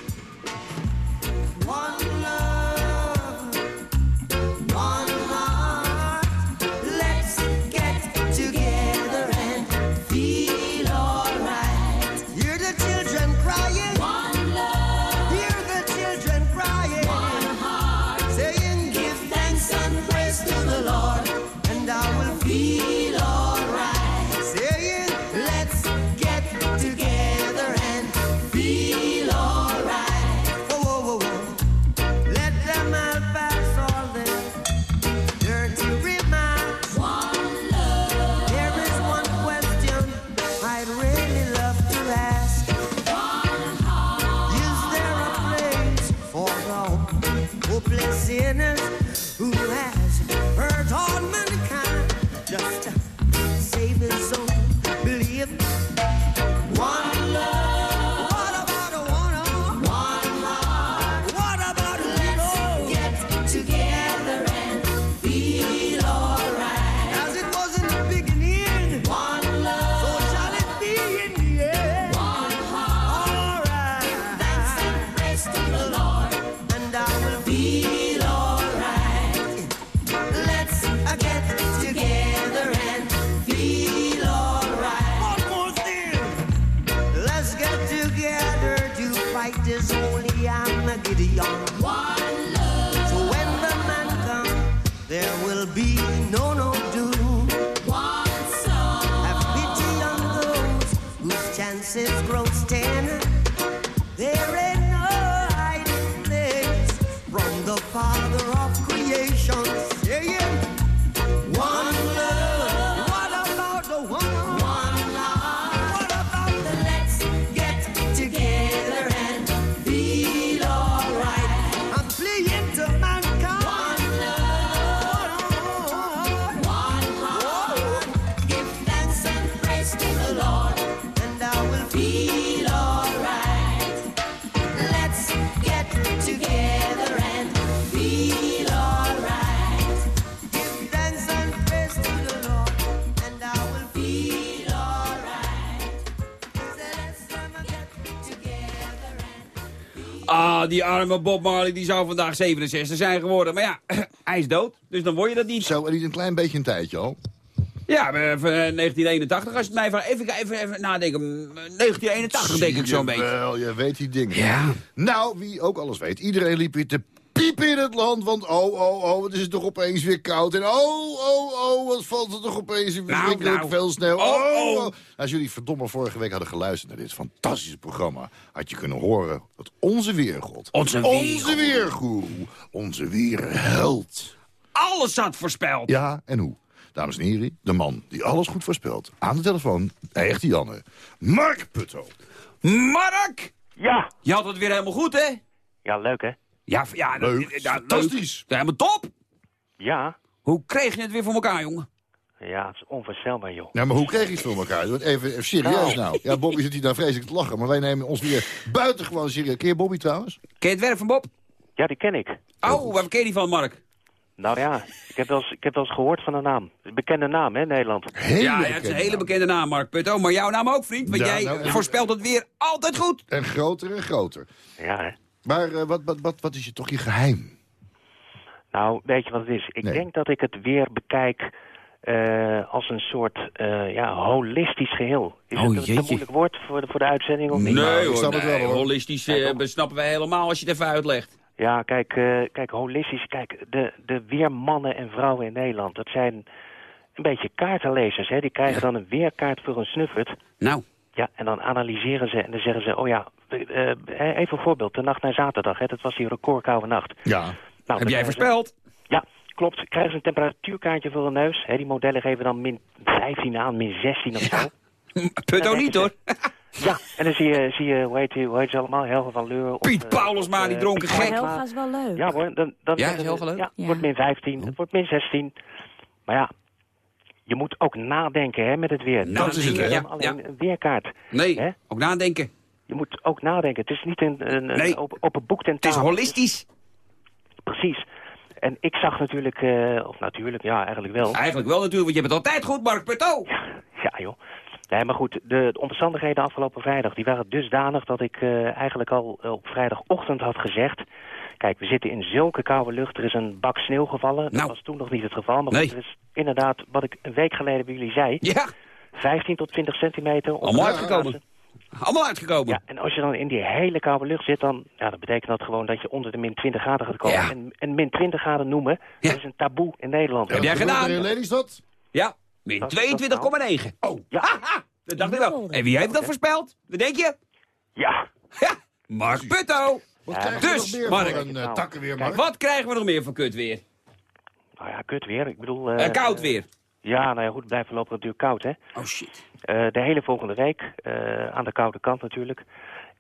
Speaker 15: Ah, die arme Bob Marley die zou vandaag 67 zijn geworden. Maar ja, (clears throat) hij is dood, dus dan word je dat niet.
Speaker 5: Zo, en niet een klein beetje een tijdje al.
Speaker 15: Ja, eh, van, eh, 1981, als je het mij vraagt. Even, even, even nadenken. Mm, 1981 denk ik zo'n beetje.
Speaker 5: Wel, je weet die dingen.
Speaker 15: Ja.
Speaker 5: Nou, wie ook alles weet. Iedereen liep weer te diep in het land, want oh, oh, oh, wat is het toch opeens weer koud. En oh, oh, oh, wat valt er toch opeens weer verschrikkelijk
Speaker 4: nou.
Speaker 5: veel sneeuw.
Speaker 4: Oh,
Speaker 5: Oh,
Speaker 4: oh.
Speaker 5: oh. Als jullie verdomme vorige week hadden geluisterd naar dit fantastische programma... had je kunnen horen dat onze weergod,
Speaker 4: Onze
Speaker 5: onze weergoeroe, onze weerheld...
Speaker 4: Alles zat voorspeld.
Speaker 5: Ja, en hoe? Dames en heren, de man die alles goed voorspelt. Aan de telefoon, de echte Janne. Mark Putto.
Speaker 4: Mark!
Speaker 16: Ja.
Speaker 4: Je had het weer helemaal goed, hè?
Speaker 16: Ja, leuk hè?
Speaker 4: Ja, ja dat-
Speaker 5: Leuk,
Speaker 4: ja,
Speaker 5: fantastisch.
Speaker 4: Helemaal top.
Speaker 16: Ja.
Speaker 4: Hoe kreeg je het weer voor elkaar, jongen?
Speaker 16: Ja, het is onvoorstelbaar joh.
Speaker 5: Ja, maar hoe kreeg je het voor elkaar? Even, even serieus nou. Ja, Bobby zit hier nou vreselijk te lachen. Maar wij nemen ons weer buitengewoon serieus. Ken je Bobby trouwens?
Speaker 4: Ken je het werk van Bob?
Speaker 16: Ja, die ken ik.
Speaker 4: Oh, waar ken je die van, Mark?
Speaker 16: Nou ja, ik heb wel eens, ik heb wel eens gehoord van de naam. Een bekende naam hè, Nederland.
Speaker 4: ja, het is een hele bekende naam, Mark Putto. Maar jouw naam ook, vriend. Want
Speaker 5: Ja,
Speaker 4: jij
Speaker 5: nou,
Speaker 4: voorspelt het weer altijd goed.
Speaker 5: En groter en groter.
Speaker 16: Ja hè.
Speaker 5: Maar eh, wat, wat, wat, wat is je toch je geheim?
Speaker 16: Nou, weet je wat het is? Ik denk dat ik het weer bekijk eh, als een soort eh, ja, holistisch geheel. Is
Speaker 4: Oh,
Speaker 16: het een moeilijk woord voor de, voor de uitzending? Of niet?
Speaker 4: Nee hoor, nee, holistisch eh, besnappen wij helemaal als je het even uitlegt.
Speaker 16: Ja, kijk, eh, kijk holistisch. Kijk, de, de weermannen en vrouwen in Nederland, dat zijn een beetje kaartenlezers. Hè? Die krijgen dan een weerkaart voor een snuffert.
Speaker 4: Nou.
Speaker 16: Ja, en dan analyseren ze en dan zeggen ze, oh ja, even een voorbeeld. De nacht naar zaterdag, hè? dat was die recordkoude nacht.
Speaker 5: Ja.
Speaker 16: Nou,
Speaker 4: Heb jij
Speaker 16: ze-
Speaker 4: voorspeld?
Speaker 16: Ja, klopt. Krijgen ze een temperatuurkaartje voor hun neus. Hè? Die modellen geven dan min 15 aan, min 16 of zo. (laughs)
Speaker 4: Putto niet hoor.
Speaker 16: Ja, en dan zie je, zie je hoe, heet, hoe heet ze allemaal? Helge van Leur. of,
Speaker 4: Piet
Speaker 16: eh,
Speaker 4: Paulusma, die
Speaker 16: eh,
Speaker 4: dronken
Speaker 16: Piet
Speaker 4: gek.
Speaker 10: Helga is wel leuk.
Speaker 16: Ja hoor, dan, dan
Speaker 4: Ja, is Helga leuk?
Speaker 16: Ja, het
Speaker 10: Ja.
Speaker 16: wordt min 15, het wordt min 16. Maar ja, je moet ook nadenken hè, met het weer.
Speaker 4: Dat is het, hè?
Speaker 16: alleen een weerkaart.
Speaker 4: Nee,
Speaker 16: Hè?
Speaker 4: ook nadenken.
Speaker 16: Je moet ook nadenken. Het is niet een, een, een open, open boek ten
Speaker 4: Het is holistisch.
Speaker 16: Precies. En ik zag natuurlijk, eh, of natuurlijk, ja, eigenlijk wel.
Speaker 4: Eigenlijk wel natuurlijk, want je bent altijd goed, Mark Putto. (laughs)
Speaker 16: Ja, joh. Nee, maar goed, de, de omstandigheden afgelopen vrijdag... die waren dusdanig dat ik eh, eigenlijk al eh, op vrijdagochtend had gezegd... Kijk, we zitten in zulke koude lucht. Er is een bak sneeuw gevallen. Dat
Speaker 4: Nou.
Speaker 16: was toen nog niet het geval. Maar
Speaker 4: Nee.
Speaker 16: goed, er is inderdaad, wat ik een week geleden bij jullie zei...
Speaker 4: Ja,
Speaker 16: 15 tot 20 centimeter. de
Speaker 4: uitgekomen.
Speaker 16: plaatsen.
Speaker 4: Allemaal uitgekomen.
Speaker 16: Ja, en als je dan in die hele koude lucht zit, dan ja, dat betekent dat gewoon dat je onder de min 20 graden gaat komen.
Speaker 4: Ja.
Speaker 16: En, en min 20 graden noemen,
Speaker 4: Ja.
Speaker 16: dat is een taboe in Nederland.
Speaker 4: Heb jij gedaan?
Speaker 5: in Lelystad?
Speaker 4: Ja, min
Speaker 16: Dat is- dat is
Speaker 4: 22,9. Oh,
Speaker 16: Ja.
Speaker 4: haha, dat dacht ik wel. En wie heeft dat voorspeld? Wat denk je?
Speaker 16: Ja.
Speaker 4: Ja, Mark.
Speaker 5: Wat we
Speaker 4: dus,
Speaker 5: nog meer
Speaker 4: Mark.
Speaker 5: voor een uh, takkenweer, Mark?
Speaker 4: Wat krijgen we nog meer voor kut weer?
Speaker 16: Nou ja, kut weer. Ik bedoel... eh,
Speaker 4: Eh, koud weer.
Speaker 16: Ja, nou ja, goed, het blijft voorlopig natuurlijk koud, hè.
Speaker 4: Oh shit.
Speaker 16: Eh, de hele volgende week, eh, aan de koude kant natuurlijk.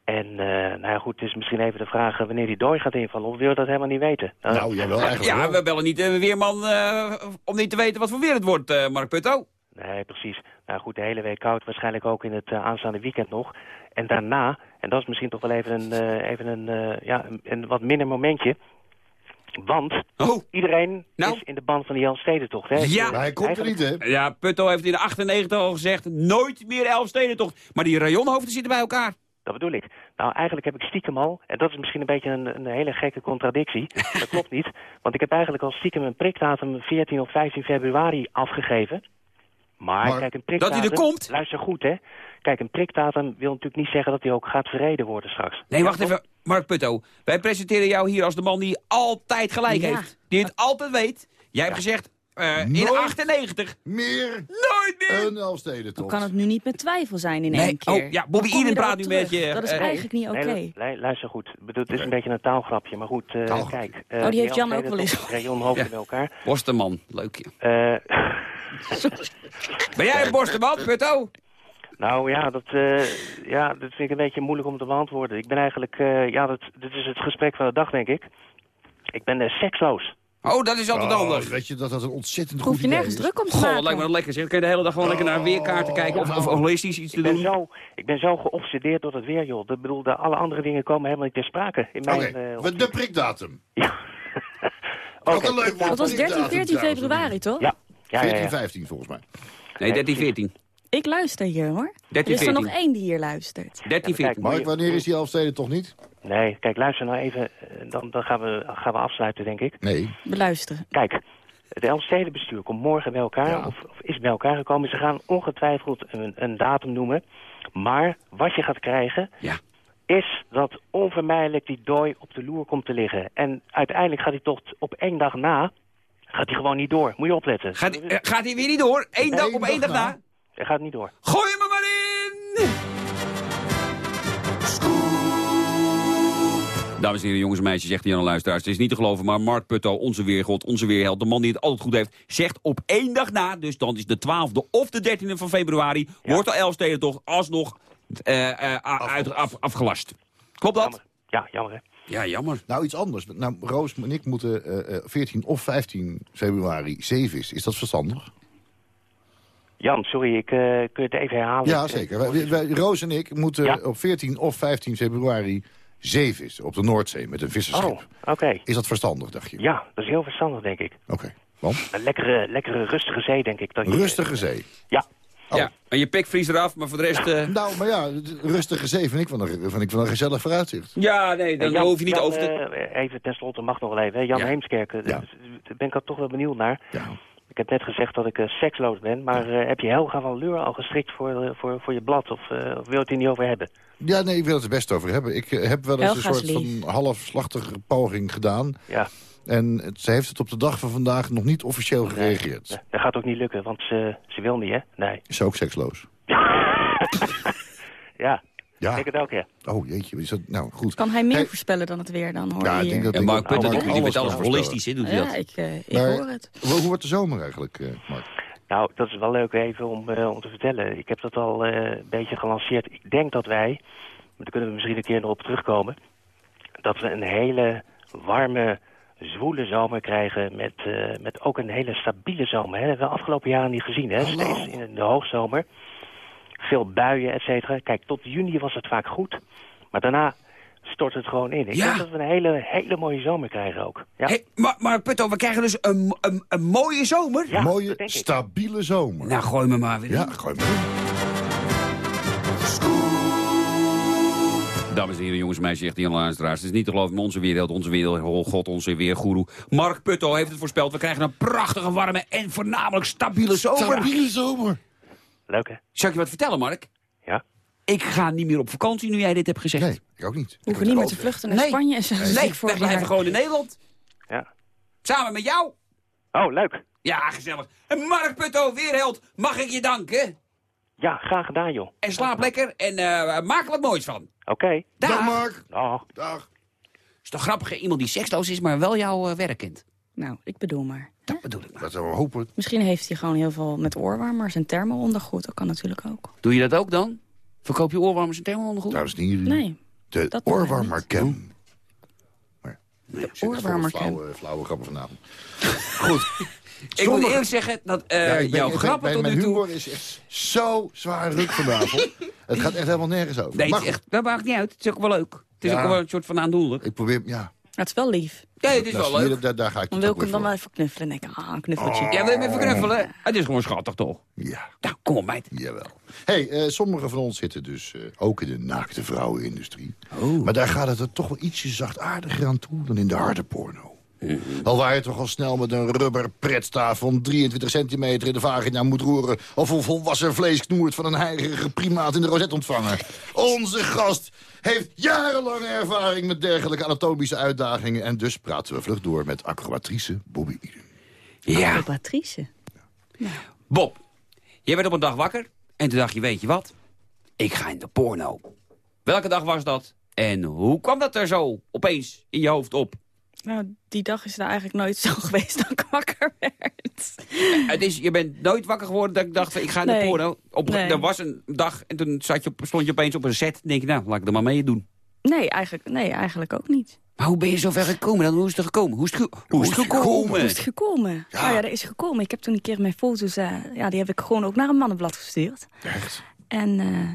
Speaker 16: En eh, nou ja, goed, het is misschien even de vraag wanneer die dooi gaat invallen. Of wil je dat helemaal niet weten?
Speaker 5: Nou, jij wel eigenlijk
Speaker 4: Ja,
Speaker 5: wel.
Speaker 4: we bellen niet de weerman eh, om niet te weten wat voor weer het wordt, eh, Mark Putto.
Speaker 16: Nee, precies. Nou goed, de hele week koud. Waarschijnlijk ook in het aanstaande weekend nog. En daarna, en dat is misschien toch wel even een, eh, even een, eh, ja, een, een wat minder momentje. Want
Speaker 4: Oh,
Speaker 16: iedereen
Speaker 4: Nou?
Speaker 16: is in de band van die Jan Stedentocht. Hè?
Speaker 4: Ja.
Speaker 5: Maar hij komt er niet, hè?
Speaker 4: ja, Putto heeft in de 98 al gezegd, nooit meer Elfstedentocht. Maar die rayonhoofden zitten bij elkaar.
Speaker 16: Dat bedoel ik. Nou, eigenlijk heb ik stiekem al, en dat is misschien een beetje een, een hele gekke contradictie. (laughs) dat klopt niet. Want ik heb eigenlijk al stiekem een prikdatum 14 of 15 februari afgegeven. Maar,
Speaker 5: Maar
Speaker 16: kijk, een
Speaker 4: dat hij er komt?
Speaker 16: Luister goed, hè. Kijk, een prikdatum wil natuurlijk niet zeggen dat hij ook gaat verreden worden straks.
Speaker 4: Nee, wacht even. Mark Putto, wij presenteren jou hier als de man die altijd gelijk
Speaker 10: Ja.
Speaker 4: heeft. Die het altijd weet. Jij hebt gezegd, eh, in
Speaker 5: Nooit
Speaker 4: 98,
Speaker 5: Meer
Speaker 4: nooit meer.
Speaker 5: een Elfsteden
Speaker 10: Dan kan het nu niet met twijfel zijn in
Speaker 4: Nee,
Speaker 10: één keer.
Speaker 4: oh, ja, Bobby Eden praat nu met je,
Speaker 10: Dat is
Speaker 4: eh,
Speaker 10: eigenlijk niet oké.
Speaker 16: Nee, lu- lu- luister goed. Ik bedoel, het is een beetje een taalgrapje, maar goed, eh,
Speaker 5: Taalgrapje.
Speaker 16: kijk. eh,
Speaker 10: Oh, die heeft Jan ook wel eens.
Speaker 16: Rayon
Speaker 4: Ja.
Speaker 16: bij elkaar.
Speaker 4: Borsteman, leuk je.
Speaker 16: Eh, (laughs)
Speaker 4: Ben jij een borsteman, Putto?
Speaker 16: Nou ja dat, eh, ja, dat vind ik een beetje moeilijk om te beantwoorden. Ik ben eigenlijk, eh, ja, dat, dit is het gesprek van de dag, denk ik. Ik ben eh, seksloos.
Speaker 4: Oh, dat is altijd
Speaker 5: Oh,
Speaker 4: anders.
Speaker 5: weet je dat dat een ontzettend
Speaker 10: Hoef
Speaker 5: goed
Speaker 10: je
Speaker 5: idee
Speaker 10: nergens
Speaker 5: is?
Speaker 10: druk om te
Speaker 4: Goh,
Speaker 10: maken.
Speaker 4: dat lijkt me dat lekker. Zeg. Dan kun je de hele dag gewoon lekker naar weerkaarten kijken of, of holistisch iets te
Speaker 16: Ik ben,
Speaker 4: doen.
Speaker 16: zo, ik ben zo geobsedeerd door het weer, joh. Ik bedoel, de, alle andere dingen komen helemaal niet ter sprake. In mijn, eh,
Speaker 5: wat de prikdatum. (laughs)
Speaker 16: Ja.
Speaker 5: Wat
Speaker 16: Oké,
Speaker 5: een leuk woord,
Speaker 10: Dat was 13,
Speaker 5: prikdatum
Speaker 10: 14
Speaker 5: trouwens.
Speaker 10: februari, toch?
Speaker 16: Ja, ja, ja,
Speaker 5: 14,
Speaker 16: ja.
Speaker 5: 15 volgens mij.
Speaker 4: Nee, 13, 14.
Speaker 10: Ik luister hier, hoor.
Speaker 4: 13,
Speaker 10: er is er nog
Speaker 4: 14.
Speaker 10: één die hier luistert.
Speaker 4: 13,
Speaker 16: Ja, maar
Speaker 4: 14.
Speaker 5: Mark, wanneer is die Elfsteden toch niet?
Speaker 16: Nee, kijk, luister nou even. eh, Dan, dan gaan, we, gaan we afsluiten, denk ik.
Speaker 5: Nee.
Speaker 10: Beluisteren.
Speaker 16: Kijk, de Elfstedenbestuur komt morgen bij elkaar,
Speaker 5: Ja.
Speaker 16: of, of is bij elkaar gekomen. Ze gaan ongetwijfeld een, een datum noemen. Maar wat je gaat krijgen,
Speaker 4: Ja.
Speaker 16: is dat onvermijdelijk die dooi op de loer komt te liggen. En uiteindelijk gaat hij toch op één dag na, gaat hij gewoon niet door. Moet je opletten.
Speaker 4: Gaat, eh, gaat hij weer niet door? Eén dag op één dag na?
Speaker 16: Hij gaat niet door.
Speaker 4: Gooi hem er maar in! Dames en heren, jongens en meisjes, zegt Jan Luisteraars. Het is niet te geloven, maar Mark Putto, onze weergod, onze weerheld... de man die het altijd goed heeft, zegt op één dag na... dus dan is de 12e of de 13e van februari... wordt de Elfsteden toch alsnog eh, eh, uit, af, afgelast. Klopt dat?
Speaker 16: Ja, jammer hè.
Speaker 4: Ja, jammer.
Speaker 5: Nou, iets anders. Nou, Roos en ik moeten eh, eh, 14 of 15 februari zeevis. Is dat verstandig?
Speaker 16: Jan, sorry, ik, eh, kun je het even herhalen?
Speaker 5: Ja, zeker. Wij, wij- Roos en ik moeten
Speaker 16: Ja.
Speaker 5: op 14 of 15 februari zeevissen op de Noordzee met een visserschip.
Speaker 16: Oh, oké.
Speaker 5: Is dat verstandig, dacht je?
Speaker 16: Ja, dat is heel verstandig, denk ik.
Speaker 5: Oké, want?
Speaker 16: Een lekkere, lekkere rustige zee, denk ik. Dat je,
Speaker 5: Rustige zee.
Speaker 16: Ja.
Speaker 4: Ja, en je pik vries eraf, maar voor de rest... eh, (laughs)
Speaker 5: Nou, maar ja, rustige zee vind ik van een, vind ik van een gezellig vooruitzicht.
Speaker 4: Ja, nee, dan
Speaker 16: Jan-
Speaker 4: hoef je niet
Speaker 16: Jan,
Speaker 4: over te...
Speaker 16: eh, even tenslotte, mag nog wel even. hè. Jan
Speaker 4: Ja.
Speaker 16: Heemskerk,
Speaker 5: Ja.
Speaker 16: daar ben ik al toch wel benieuwd naar. Ik heb net gezegd dat ik eh, seksloos ben, maar eh, heb je Helga van Leur al gestrikt voor, eh, voor, voor je blad? Of, eh, of wil je het er niet over hebben?
Speaker 5: Ja, nee, ik wil het er best over hebben. Ik heb wel eens een soort
Speaker 16: lief.
Speaker 5: van halfslachtige poging gedaan.
Speaker 16: Ja.
Speaker 5: En het, ze heeft het op de dag van vandaag nog niet officieel gereageerd.
Speaker 16: Dat gaat ook niet lukken, want ze, ze wil niet, hè? Nee.
Speaker 5: Is ze ook seksloos? (laughs) (laughs)
Speaker 16: Ja,
Speaker 5: Ja.
Speaker 16: ik denk het ook, ja.
Speaker 5: Oh jeetje, is dat nou goed.
Speaker 10: Kan hij meer
Speaker 5: Hey,
Speaker 10: voorspellen dan het weer dan, hoor
Speaker 5: Ja,
Speaker 10: je
Speaker 5: ik denk dat
Speaker 4: Ja,
Speaker 5: ik
Speaker 4: Mark Putten,
Speaker 5: alles
Speaker 4: alles holistisch, hè, doet hij
Speaker 10: Ja,
Speaker 4: dat.
Speaker 10: ik, eh, ik
Speaker 5: Maar
Speaker 10: hoor het.
Speaker 5: Hoe wordt de zomer eigenlijk, eh, Mark?
Speaker 16: Nou, dat is wel leuk even om, eh, om te vertellen. Ik heb dat al eh, een beetje gelanceerd. Ik denk dat wij, maar daar kunnen we misschien een keer nog op terugkomen... dat we een hele warme, zwoele zomer krijgen... met, eh, met ook een hele stabiele zomer. Hè. Dat hebben we de afgelopen jaren niet gezien. Hè. Steeds in de hoogzomer. Veel buien, et cetera. Kijk, tot juni was het vaak goed. Maar daarna stort het gewoon in. Ik
Speaker 4: Ja.
Speaker 16: denk dat we een hele, hele mooie zomer krijgen ook. Ja.
Speaker 4: Hey, maar, maar Putto, we krijgen dus een, een, een mooie zomer.
Speaker 16: Ja,
Speaker 5: Mooie, stabiele zomer.
Speaker 4: Nou, gooi me maar weer
Speaker 5: ja, gooi maar in.
Speaker 4: Dames en heren, jongens en meisjes, zegt Jan Luisteraars. Het is niet te geloven, onze wereld, onze wereldgod, onze weergoeroe. Mark Putto heeft het voorspeld. We krijgen een prachtige, warme en voornamelijk stabiele zomer.
Speaker 5: Stabiele zomer.
Speaker 16: Leuk, hè?
Speaker 4: Zal ik je wat vertellen, Mark?
Speaker 16: Ja.
Speaker 4: Ik ga niet meer op vakantie nu jij dit hebt gezegd.
Speaker 5: Nee, ik ook niet.
Speaker 10: Hoeven niet meer te vluchten naar
Speaker 4: Nee.
Speaker 10: Spanje en zo.
Speaker 4: Nee,
Speaker 10: zoals ik
Speaker 4: we blijven gewoon in Nederland.
Speaker 16: Ja.
Speaker 4: Samen met jou.
Speaker 16: Oh, leuk.
Speaker 4: Ja, gezellig. En Mark Putto, weerheld, mag ik je danken?
Speaker 16: Ja, graag gedaan, joh.
Speaker 4: En slaap lekker en eh, maak er wat moois van.
Speaker 16: Oké.
Speaker 4: Dag.
Speaker 5: Dag Mark.
Speaker 16: Dag.
Speaker 5: Dag.
Speaker 4: Is toch grappig, iemand die seksloos is, maar wel jouw eh, werk kent.
Speaker 10: Nou, ik bedoel maar.
Speaker 4: Dat bedoel ik maar.
Speaker 5: Dat zou we hopen.
Speaker 10: Misschien heeft hij gewoon heel veel met oorwarmers en thermo-ondergoed. Dat kan natuurlijk ook.
Speaker 4: Doe je dat ook dan? Verkoop je oorwarmers en thermoondergoed?
Speaker 5: Trouwens niet.
Speaker 10: Nee,
Speaker 5: De
Speaker 10: dat doen wij
Speaker 5: oorwarmer cam.
Speaker 10: de oorwarmercam.
Speaker 5: Flauwe, flauwe grappen vanavond. (laughs) Goed.
Speaker 4: Ik moet eerlijk zeggen dat eh,
Speaker 5: Ja, ik ben-
Speaker 4: jouw
Speaker 5: ben-
Speaker 4: grappen tot nu toe...
Speaker 5: humor is echt zo zwaar ruk vanavond. het gaat echt helemaal nergens over.
Speaker 4: Nee,
Speaker 5: Maar
Speaker 4: het is echt, dat maakt niet uit. Het is ook wel leuk. Het is
Speaker 5: Ja.
Speaker 4: ook wel een soort van aandoenlijk.
Speaker 5: Ik probeer, ja.
Speaker 10: Het is wel lief.
Speaker 4: Ja, het is wel leuk.
Speaker 5: Daar, daar ga ik
Speaker 10: Dan wil ik hem dan wel even knuffelen. En denk ik, ah, een knuffeltje.
Speaker 4: Ja, wil je me even knuffelen? Het is gewoon schattig, toch?
Speaker 5: Ja,
Speaker 4: Nou, kom op, meid.
Speaker 5: jawel. hey, eh, sommigen van ons zitten dus eh, ook in de naakte vrouwenindustrie.
Speaker 4: Oh.
Speaker 5: Maar daar gaat het er toch wel ietsje zachtaardiger aan toe dan in de harde porno.
Speaker 4: Mhm.
Speaker 5: Al waar je toch al snel met een rubber pretstaaf van 23 centimeter in de vagina moet roeren... of een volwassen vlees knoert van een heigerige primaat in de rozetontvanger. (laughs) Onze gast heeft jarenlange ervaring met dergelijke anatomische uitdagingen... en dus praten we vlug door met acrobatrice Bobby.
Speaker 4: Ja.
Speaker 10: Patrice.
Speaker 4: Bob, jij werd op een dag wakker en toen dacht je, weet je wat? Ik ga in de porno. Welke dag was dat? En hoe kwam dat er zo opeens in je hoofd op?
Speaker 10: Nou, die dag is er eigenlijk nooit zo (laughs) geweest dat ik wakker werd.
Speaker 4: Het is, je bent nooit wakker geworden dat ik dacht, van, ik ga de
Speaker 10: Nee.
Speaker 4: porno. Op,
Speaker 10: Nee.
Speaker 4: Er was een dag en toen zat je op, stond je opeens op een set. denk je, nou, laat ik er maar mee doen.
Speaker 10: Nee, eigenlijk, nee, eigenlijk ook niet.
Speaker 4: Maar hoe ben je zover gekomen dan? Hoe is het er gekomen? Hoe is het, ge- hoe is het gekomen?
Speaker 10: Hoe is het gekomen? Ja. ja, dat is gekomen. Ik heb toen een keer mijn foto's, eh, ja, die heb ik gewoon ook naar een mannenblad gestuurd.
Speaker 5: Echt?
Speaker 10: En eh,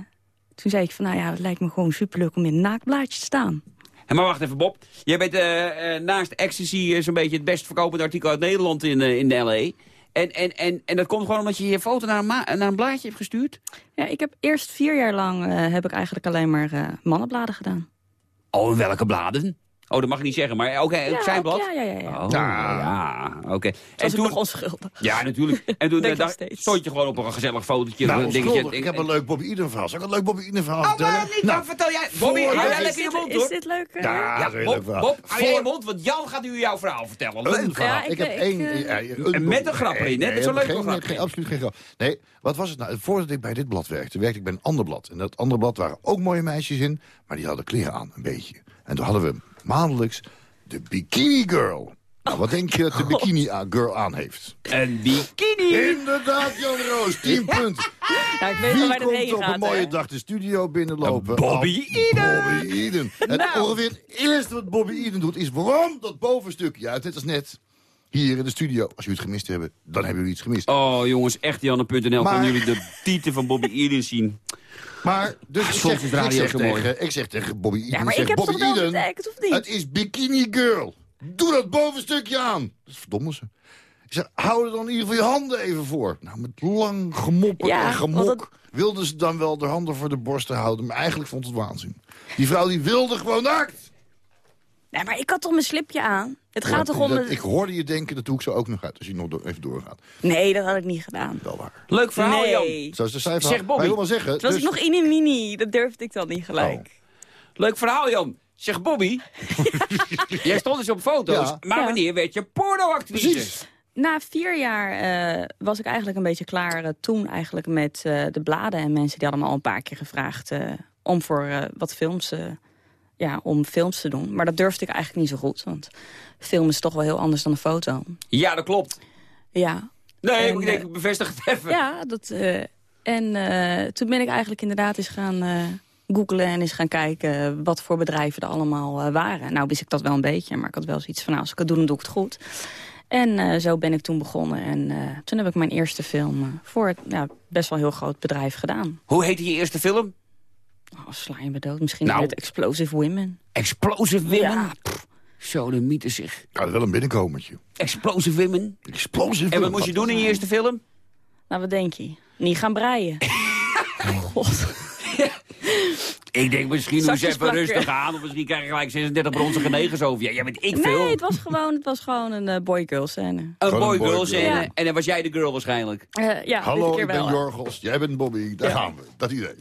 Speaker 10: toen zei ik van, nou ja, het lijkt me gewoon superleuk om in een naaktblaadje te staan.
Speaker 4: En maar wacht even, Bob. Jij bent eh, eh, naast Ecstasy eh, zo'n beetje het best verkopende artikel uit Nederland in, in de L.A. En, en, en, en dat komt gewoon omdat je je foto naar een, naar een blaadje hebt gestuurd?
Speaker 10: Ja, ik heb eerst vier jaar lang, heb ik eigenlijk alleen maar mannenbladen gedaan.
Speaker 4: Oh, in welke bladen? Oh, dat mag je niet zeggen, maar oké, ook
Speaker 10: Ja,
Speaker 4: zijn blad?
Speaker 10: ja, ja, ja, ja.
Speaker 4: Oh, ja, oké.
Speaker 10: was ik nog onschuldig.
Speaker 4: Ja, natuurlijk. (laughs) En toen
Speaker 10: Denk nog
Speaker 4: daar
Speaker 10: steeds.
Speaker 4: stond je gewoon op een gezellig fotootje.
Speaker 5: Nou,
Speaker 4: een dingetje.
Speaker 5: Ik heb een leuk Bobby Eden verhaal. Zal ik een leuk Bobby Eden verhaal
Speaker 4: Oh,
Speaker 5: vertellen?
Speaker 4: niet, dan vertel jij. Bobby, hou jij
Speaker 5: ik-
Speaker 4: lekker je mond,
Speaker 10: Is
Speaker 4: hoor.
Speaker 10: dit leuk?
Speaker 5: Ja, dat is een heel leuk
Speaker 4: Bob. Bob, hou jij je mond, want Jan gaat nu jouw verhaal vertellen.
Speaker 5: Een
Speaker 4: Leuk.
Speaker 5: verhaal.
Speaker 10: Ja,
Speaker 5: ik,
Speaker 10: ik-
Speaker 5: heb
Speaker 10: ik,
Speaker 5: één...
Speaker 10: eh,
Speaker 5: ja, een-
Speaker 4: En met een grap erin, hè? Dat is een leuke
Speaker 5: geen,
Speaker 4: grap.
Speaker 5: geen, absoluut geen grap. Nee, wat was het nou? Voordat ik bij dit blad werkte, werkte ik bij een ander blad. En dat andere blad waren ook mooie meisjes in, maar die hadden kleren aan, een beetje. En toen hadden we maandelijks de Bikini Girl. Nou, wat denk je dat de Bikini a- Girl aan heeft?
Speaker 4: Een bikini.
Speaker 5: Inderdaad, Jan Roos, 10 punten.
Speaker 10: Ja, ik weet wel waar
Speaker 5: Wie
Speaker 10: dit heen
Speaker 5: komt op
Speaker 10: gaat.
Speaker 5: een mooie dag de studio binnenlopen?
Speaker 4: Bobby Eden.
Speaker 5: Bobby Eden. Het
Speaker 10: Nou.
Speaker 5: ongeveer het eerste wat Bobby Eden doet is waarom dat bovenstukje uit. Net als net hier in de studio. Als jullie het gemist hebben, dan hebben jullie iets gemist.
Speaker 4: Oh jongens, echt Janne.nl.
Speaker 5: Maar-
Speaker 4: Kan jullie de tieten van Bobby Eden zien?
Speaker 5: Maar, dus ik
Speaker 4: soms
Speaker 5: zeg,
Speaker 4: is
Speaker 5: ik zeg,
Speaker 4: mooi.
Speaker 5: tegen, ik zeg tegen Bobby Eden...
Speaker 10: Ja, maar
Speaker 5: zeg,
Speaker 10: ik heb
Speaker 5: Bobby
Speaker 10: het
Speaker 5: Eden,
Speaker 10: of niet?
Speaker 5: Het is Bikini Girl. Doe dat bovenstukje aan. Dat verdomme ze. Ik zeg, hou er dan in ieder geval je handen even voor. Nou, met lang gemopper
Speaker 10: Ja,
Speaker 5: en gemok...
Speaker 10: dat-
Speaker 5: wilden ze dan wel de handen voor de borsten houden. Maar eigenlijk vond het waanzin. Die vrouw die wilde gewoon naakt.
Speaker 10: Nee, maar ik had toch mijn slipje aan? Het gaat toch om...
Speaker 5: Ik hoorde je denken, dat doe ik zo ook nog uit. Als je nog door- even doorgaat.
Speaker 10: Nee, dat had ik niet gedaan.
Speaker 5: Wel waar.
Speaker 4: Leuk verhaal,
Speaker 10: Nee.
Speaker 4: Jan.
Speaker 5: Zo is de cijfer.
Speaker 4: Zeg, Bobby.
Speaker 5: Maar ik wil maar zeggen...
Speaker 10: Het was
Speaker 5: dus-
Speaker 10: ik nog in een mini. Dat durfde ik dan niet gelijk.
Speaker 5: Oh.
Speaker 4: Leuk verhaal, Jan. Zeg, Bobby. (laughs) (laughs) Jij stond dus op foto's.
Speaker 5: Ja.
Speaker 4: Maar
Speaker 10: Ja.
Speaker 4: wanneer werd je pornoactrice?
Speaker 5: Precies.
Speaker 10: Na vier jaar eh, was ik eigenlijk een beetje klaar eh, toen eigenlijk met eh, de bladen. En mensen die hadden me al een paar keer gevraagd eh, om voor wat films... eh, ja, om films te doen. Maar dat durfde ik eigenlijk niet zo goed. Want film is toch wel heel anders dan een foto.
Speaker 4: Ja, dat klopt.
Speaker 10: Ja,
Speaker 4: Nee,
Speaker 10: En,
Speaker 4: ik denk,
Speaker 10: eh,
Speaker 4: ik bevestig het even.
Speaker 10: Ja, dat, eh, en eh, toen ben ik eigenlijk inderdaad eens gaan eh googlen en eens gaan kijken wat voor bedrijven er allemaal eh, waren. Nou wist ik dat wel een beetje, maar ik had wel zoiets van, nou, als ik het doe, dan doe ik het goed. En eh, zo ben ik toen begonnen en eh, toen heb ik mijn eerste film eh, voor het best wel heel groot bedrijf gedaan.
Speaker 4: Hoe heette je eerste film?
Speaker 10: Oh, sla je me dood. Misschien
Speaker 4: Nou.
Speaker 10: het Explosive Women.
Speaker 4: Explosive Women?
Speaker 10: Ja.
Speaker 4: Pff, Zo, de mythe zich.
Speaker 5: Ja, wel een binnenkomertje.
Speaker 4: Explosive Women.
Speaker 5: Explosive.
Speaker 4: En wat moest je doen in je eerste film?
Speaker 10: Nou, wat denk je? Niet gaan breien. (laughs) God.
Speaker 4: Ik denk misschien doe eens
Speaker 10: Zakjes
Speaker 4: even
Speaker 10: plakken.
Speaker 4: rustig aan. Of misschien krijg je gelijk 36 bronzige negens over je. Ja, weet ik veel.
Speaker 10: Nee, het was gewoon, het was gewoon een eh, boy-girl scène.
Speaker 4: Een boy girl scène.
Speaker 10: Ja.
Speaker 4: En dan was jij de girl waarschijnlijk.
Speaker 10: Eh, ja,
Speaker 5: Hallo, ik ben
Speaker 10: wel.
Speaker 5: Jorgos. Jij bent Bobby. Daar gaan we. Dat idee.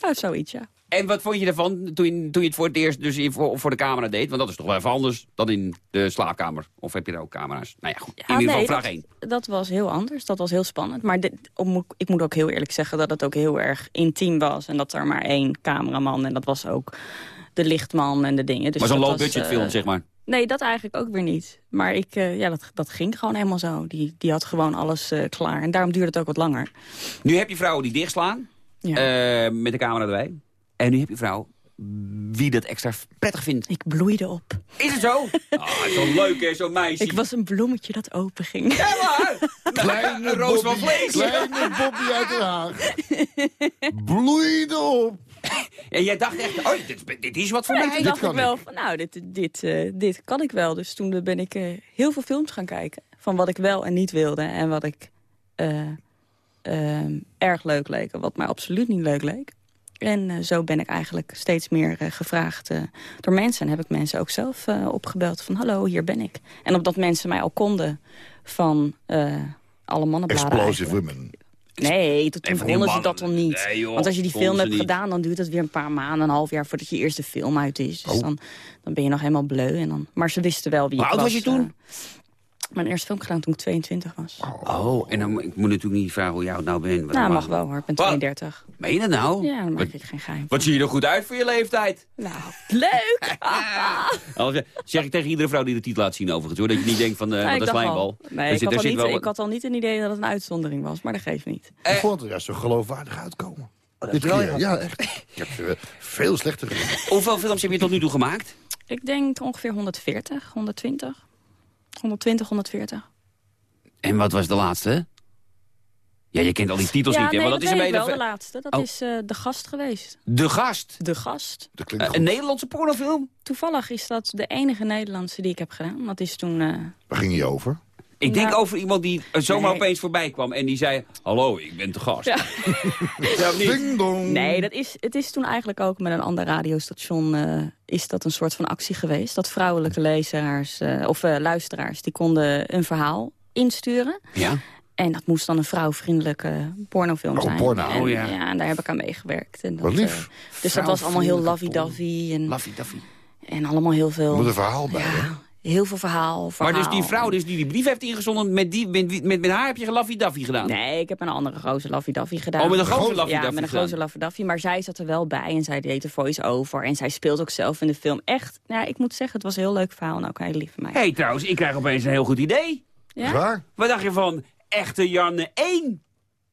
Speaker 10: Nou, zoiets, ja.
Speaker 4: En wat vond je ervan toen je, toen je het voor het eerst dus in, voor, voor de camera deed? Want dat is toch wel even anders dan in de slaapkamer. Of heb je daar ook camera's? Nou ja, goed. In
Speaker 10: Ja,
Speaker 4: ieder geval
Speaker 10: nee,
Speaker 4: vraag
Speaker 10: dat,
Speaker 4: 1.
Speaker 10: Dat was heel anders. Dat was heel spannend. Maar dit, om- ik moet ook heel eerlijk zeggen dat het ook heel erg intiem was. En dat er maar één cameraman en dat was ook de lichtman en de dingen. Dus
Speaker 4: een
Speaker 10: dat
Speaker 4: low-budget
Speaker 10: eh,
Speaker 4: film, zeg maar.
Speaker 10: Nee, dat eigenlijk ook weer niet. Maar ik, eh, ja, dat, dat ging gewoon helemaal zo. Die, die had gewoon alles eh, klaar. En daarom duurde het ook wat langer.
Speaker 4: Nu heb je vrouwen die dichtslaan.
Speaker 10: Ja.
Speaker 4: eh, met de camera erbij. En nu heb je vrouw wie dat extra prettig vindt.
Speaker 10: Ik bloeide op.
Speaker 4: Is het zo? Oh, (laughs) het is wel leuk, hè, zo'n meisje.
Speaker 10: Ik was een bloemetje dat open ging.
Speaker 4: Ja, maar. (laughs)
Speaker 5: Kleine
Speaker 4: Een roos van vlees.
Speaker 5: Kleine Bobby uit Den Haag. (laughs) Bloeide op.
Speaker 4: En jij dacht echt, oh, dit, dit is wat voor
Speaker 10: Ja,
Speaker 4: mij.
Speaker 10: toen dacht
Speaker 5: kan
Speaker 10: ik wel van, nou, dit, dit, eh, dit kan ik wel. Dus toen ben ik eh, heel veel films gaan kijken. Van wat ik wel en niet wilde. En wat ik erg leuk leek. En wat mij absoluut niet leuk leek. En eh, zo ben ik eigenlijk steeds meer eh, gevraagd eh, door mensen. En heb ik mensen ook zelf opgebeld van, hallo, hier ben ik. En omdat mensen mij al konden van alle mannenbladen
Speaker 5: Explosive
Speaker 10: eigenlijk.
Speaker 5: Women.
Speaker 10: Nee, tot toen begonnen ze dat dan niet.
Speaker 4: Nee, joh,
Speaker 10: Want als je die
Speaker 4: konden
Speaker 10: film hebt gedaan, dan duurt het weer een paar maanden, een half jaar voordat je eerste film uit is. Dus
Speaker 5: Oh.
Speaker 10: dan, dan ben je nog helemaal bleu. En dan, maar ze wisten wel wie
Speaker 4: Hoe
Speaker 10: ik
Speaker 4: oud was je toen?
Speaker 10: Eh. mijn eerste film gedaan toen ik 22 was.
Speaker 4: Oh, en dan, moet- ik moet natuurlijk niet vragen hoe jij het nou bent.
Speaker 10: Nou, mag wel hoor. Ik ben
Speaker 4: Wat?
Speaker 10: 32.
Speaker 4: Meen je dat nou?
Speaker 10: Ja, dan
Speaker 4: wat,
Speaker 10: maak ik geen geheim.
Speaker 4: wat zie je er goed uit voor je leeftijd?
Speaker 10: Nou, leuk! (laughs)
Speaker 4: Anders zeg ik tegen iedere vrouw die de titel laat zien overigens. Hoor, dat je niet denkt van, eh
Speaker 10: Ja,
Speaker 4: wat
Speaker 10: ik
Speaker 4: een
Speaker 10: dacht
Speaker 4: slijmbal.
Speaker 10: al. Nee, ik,
Speaker 4: zit-
Speaker 10: had al
Speaker 4: zit
Speaker 10: niet,
Speaker 4: wel-
Speaker 10: ik had al niet een idee dat het een uitzondering was, maar dat geeft niet.
Speaker 5: Ik vond het juist zo geloofwaardig uitkomen. Dit keer, ja, echt. Ik heb eh, veel slechter. (laughs)
Speaker 4: Hoeveel films heb je tot nu toe gemaakt?
Speaker 10: Ik denk ongeveer 140, 120. 120, 140.
Speaker 4: En wat was de laatste? Ja, je kent al die titels
Speaker 10: ja,
Speaker 4: niet,
Speaker 10: nee,
Speaker 4: want
Speaker 10: dat
Speaker 4: dat is
Speaker 10: weet
Speaker 4: een
Speaker 10: ik wel, de laatste. Dat
Speaker 4: Oh.
Speaker 10: is eh, De Gast geweest.
Speaker 4: De Gast.
Speaker 10: De Gast.
Speaker 5: Dat klinkt
Speaker 4: Eh,
Speaker 5: goed.
Speaker 4: een Nederlandse pornofilm?
Speaker 10: Toevallig is dat de enige Nederlandse die ik heb gedaan. Dat is toen... eh,
Speaker 5: Waar ging je over?
Speaker 4: Ik denk
Speaker 10: Nou.
Speaker 4: over iemand die er zomaar
Speaker 10: Nee.
Speaker 4: opeens voorbij kwam en die zei... Hallo, ik ben te gast.
Speaker 10: Ja. (laughs)
Speaker 4: Ja?
Speaker 5: Ding dong.
Speaker 10: Nee, dat is, het is toen eigenlijk ook met een ander radiostation... eh, is dat een soort van actie geweest. Dat vrouwelijke lezeraars eh, of eh, luisteraars... die konden een verhaal insturen.
Speaker 4: Ja.
Speaker 10: En dat moest dan een vrouwvriendelijke pornofilm
Speaker 5: Oh,
Speaker 10: zijn.
Speaker 5: porno.
Speaker 10: En,
Speaker 4: Oh, ja.
Speaker 10: en daar heb ik aan meegewerkt. En dat,
Speaker 5: Wat lief.
Speaker 10: eh, dus dat was allemaal heel lovey-dovey. En,
Speaker 4: Laffy-daffy.
Speaker 10: en allemaal heel
Speaker 5: Er
Speaker 10: veel...
Speaker 5: moet een verhaal bij, hè?
Speaker 10: ja, heel veel verhaal, verhaal.
Speaker 4: Maar dus die vrouw dus die die brief heeft ingezonden, met, die, met, met, met haar heb je laffy-daffy gedaan?
Speaker 10: Nee, ik heb een andere gozer Laffy-Daffy gedaan.
Speaker 4: Oh, met een gozer
Speaker 10: Ja, met een. Maar zij zat er wel bij en zij deed de voice-over. En zij speelt ook zelf in de film. Echt, nou, ik moet zeggen, het was een heel leuk verhaal. En ook een hele lieve meid.
Speaker 4: Hé, hey, trouwens, ik krijg opeens een heel goed idee.
Speaker 10: Ja?
Speaker 5: Waar?
Speaker 4: Wat dacht je van Echte Janne 1?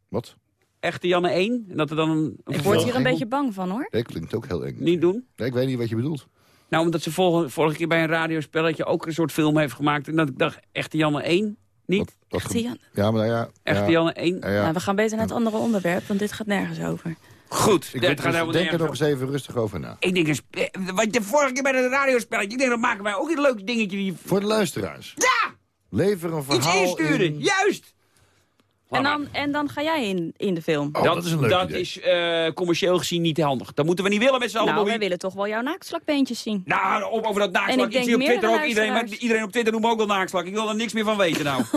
Speaker 5: Wat?
Speaker 4: Echte Janne 1? En dat er dan een... een
Speaker 10: Ik word hier een beetje bang van, hoor.
Speaker 5: Dat klinkt ook heel eng.
Speaker 4: Niet doen?
Speaker 5: Nee, ik weet niet wat je bedoelt.
Speaker 4: Nou, omdat ze vorige, vorige keer bij een radiospelletje ook een soort film heeft gemaakt. En dat ik dacht, Echte Janne 1? Niet?
Speaker 10: Echte Jan.
Speaker 5: Ja, maar ja...
Speaker 4: Echte
Speaker 5: ja,
Speaker 4: Janne 1?
Speaker 5: ja, ja.
Speaker 10: Nou, we gaan beter naar het andere onderwerp, want dit gaat nergens over.
Speaker 4: Goed,
Speaker 5: Ik
Speaker 4: gaat
Speaker 5: dus, denk er nog eens even rustig over na.
Speaker 4: Ik denk, eens, eh, wat de vorige keer bij het radiospelletje, ik denk, dat maken wij ook een leuk dingetje. Die...
Speaker 5: Voor de luisteraars.
Speaker 4: Ja!
Speaker 5: Lever een
Speaker 4: Iets
Speaker 5: verhaal
Speaker 4: insturen,
Speaker 5: in-
Speaker 4: juist!
Speaker 10: En dan, en dan ga jij in, in de film.
Speaker 5: Oh, dat is een leuk
Speaker 4: dat
Speaker 5: idee.
Speaker 4: is eh, commercieel gezien niet handig. Dat moeten we niet willen met z'n allen,
Speaker 10: nou, wij willen toch wel jouw naaktslakbeentjes zien.
Speaker 4: Nou, op, over dat
Speaker 10: En
Speaker 4: naakslak.
Speaker 10: ik
Speaker 4: Ik,
Speaker 10: denk
Speaker 4: zie op Twitter ook iedereen, maar iedereen op Twitter noemt me ook wel naakslak. Ik wil er niks meer van weten nou. (laughs)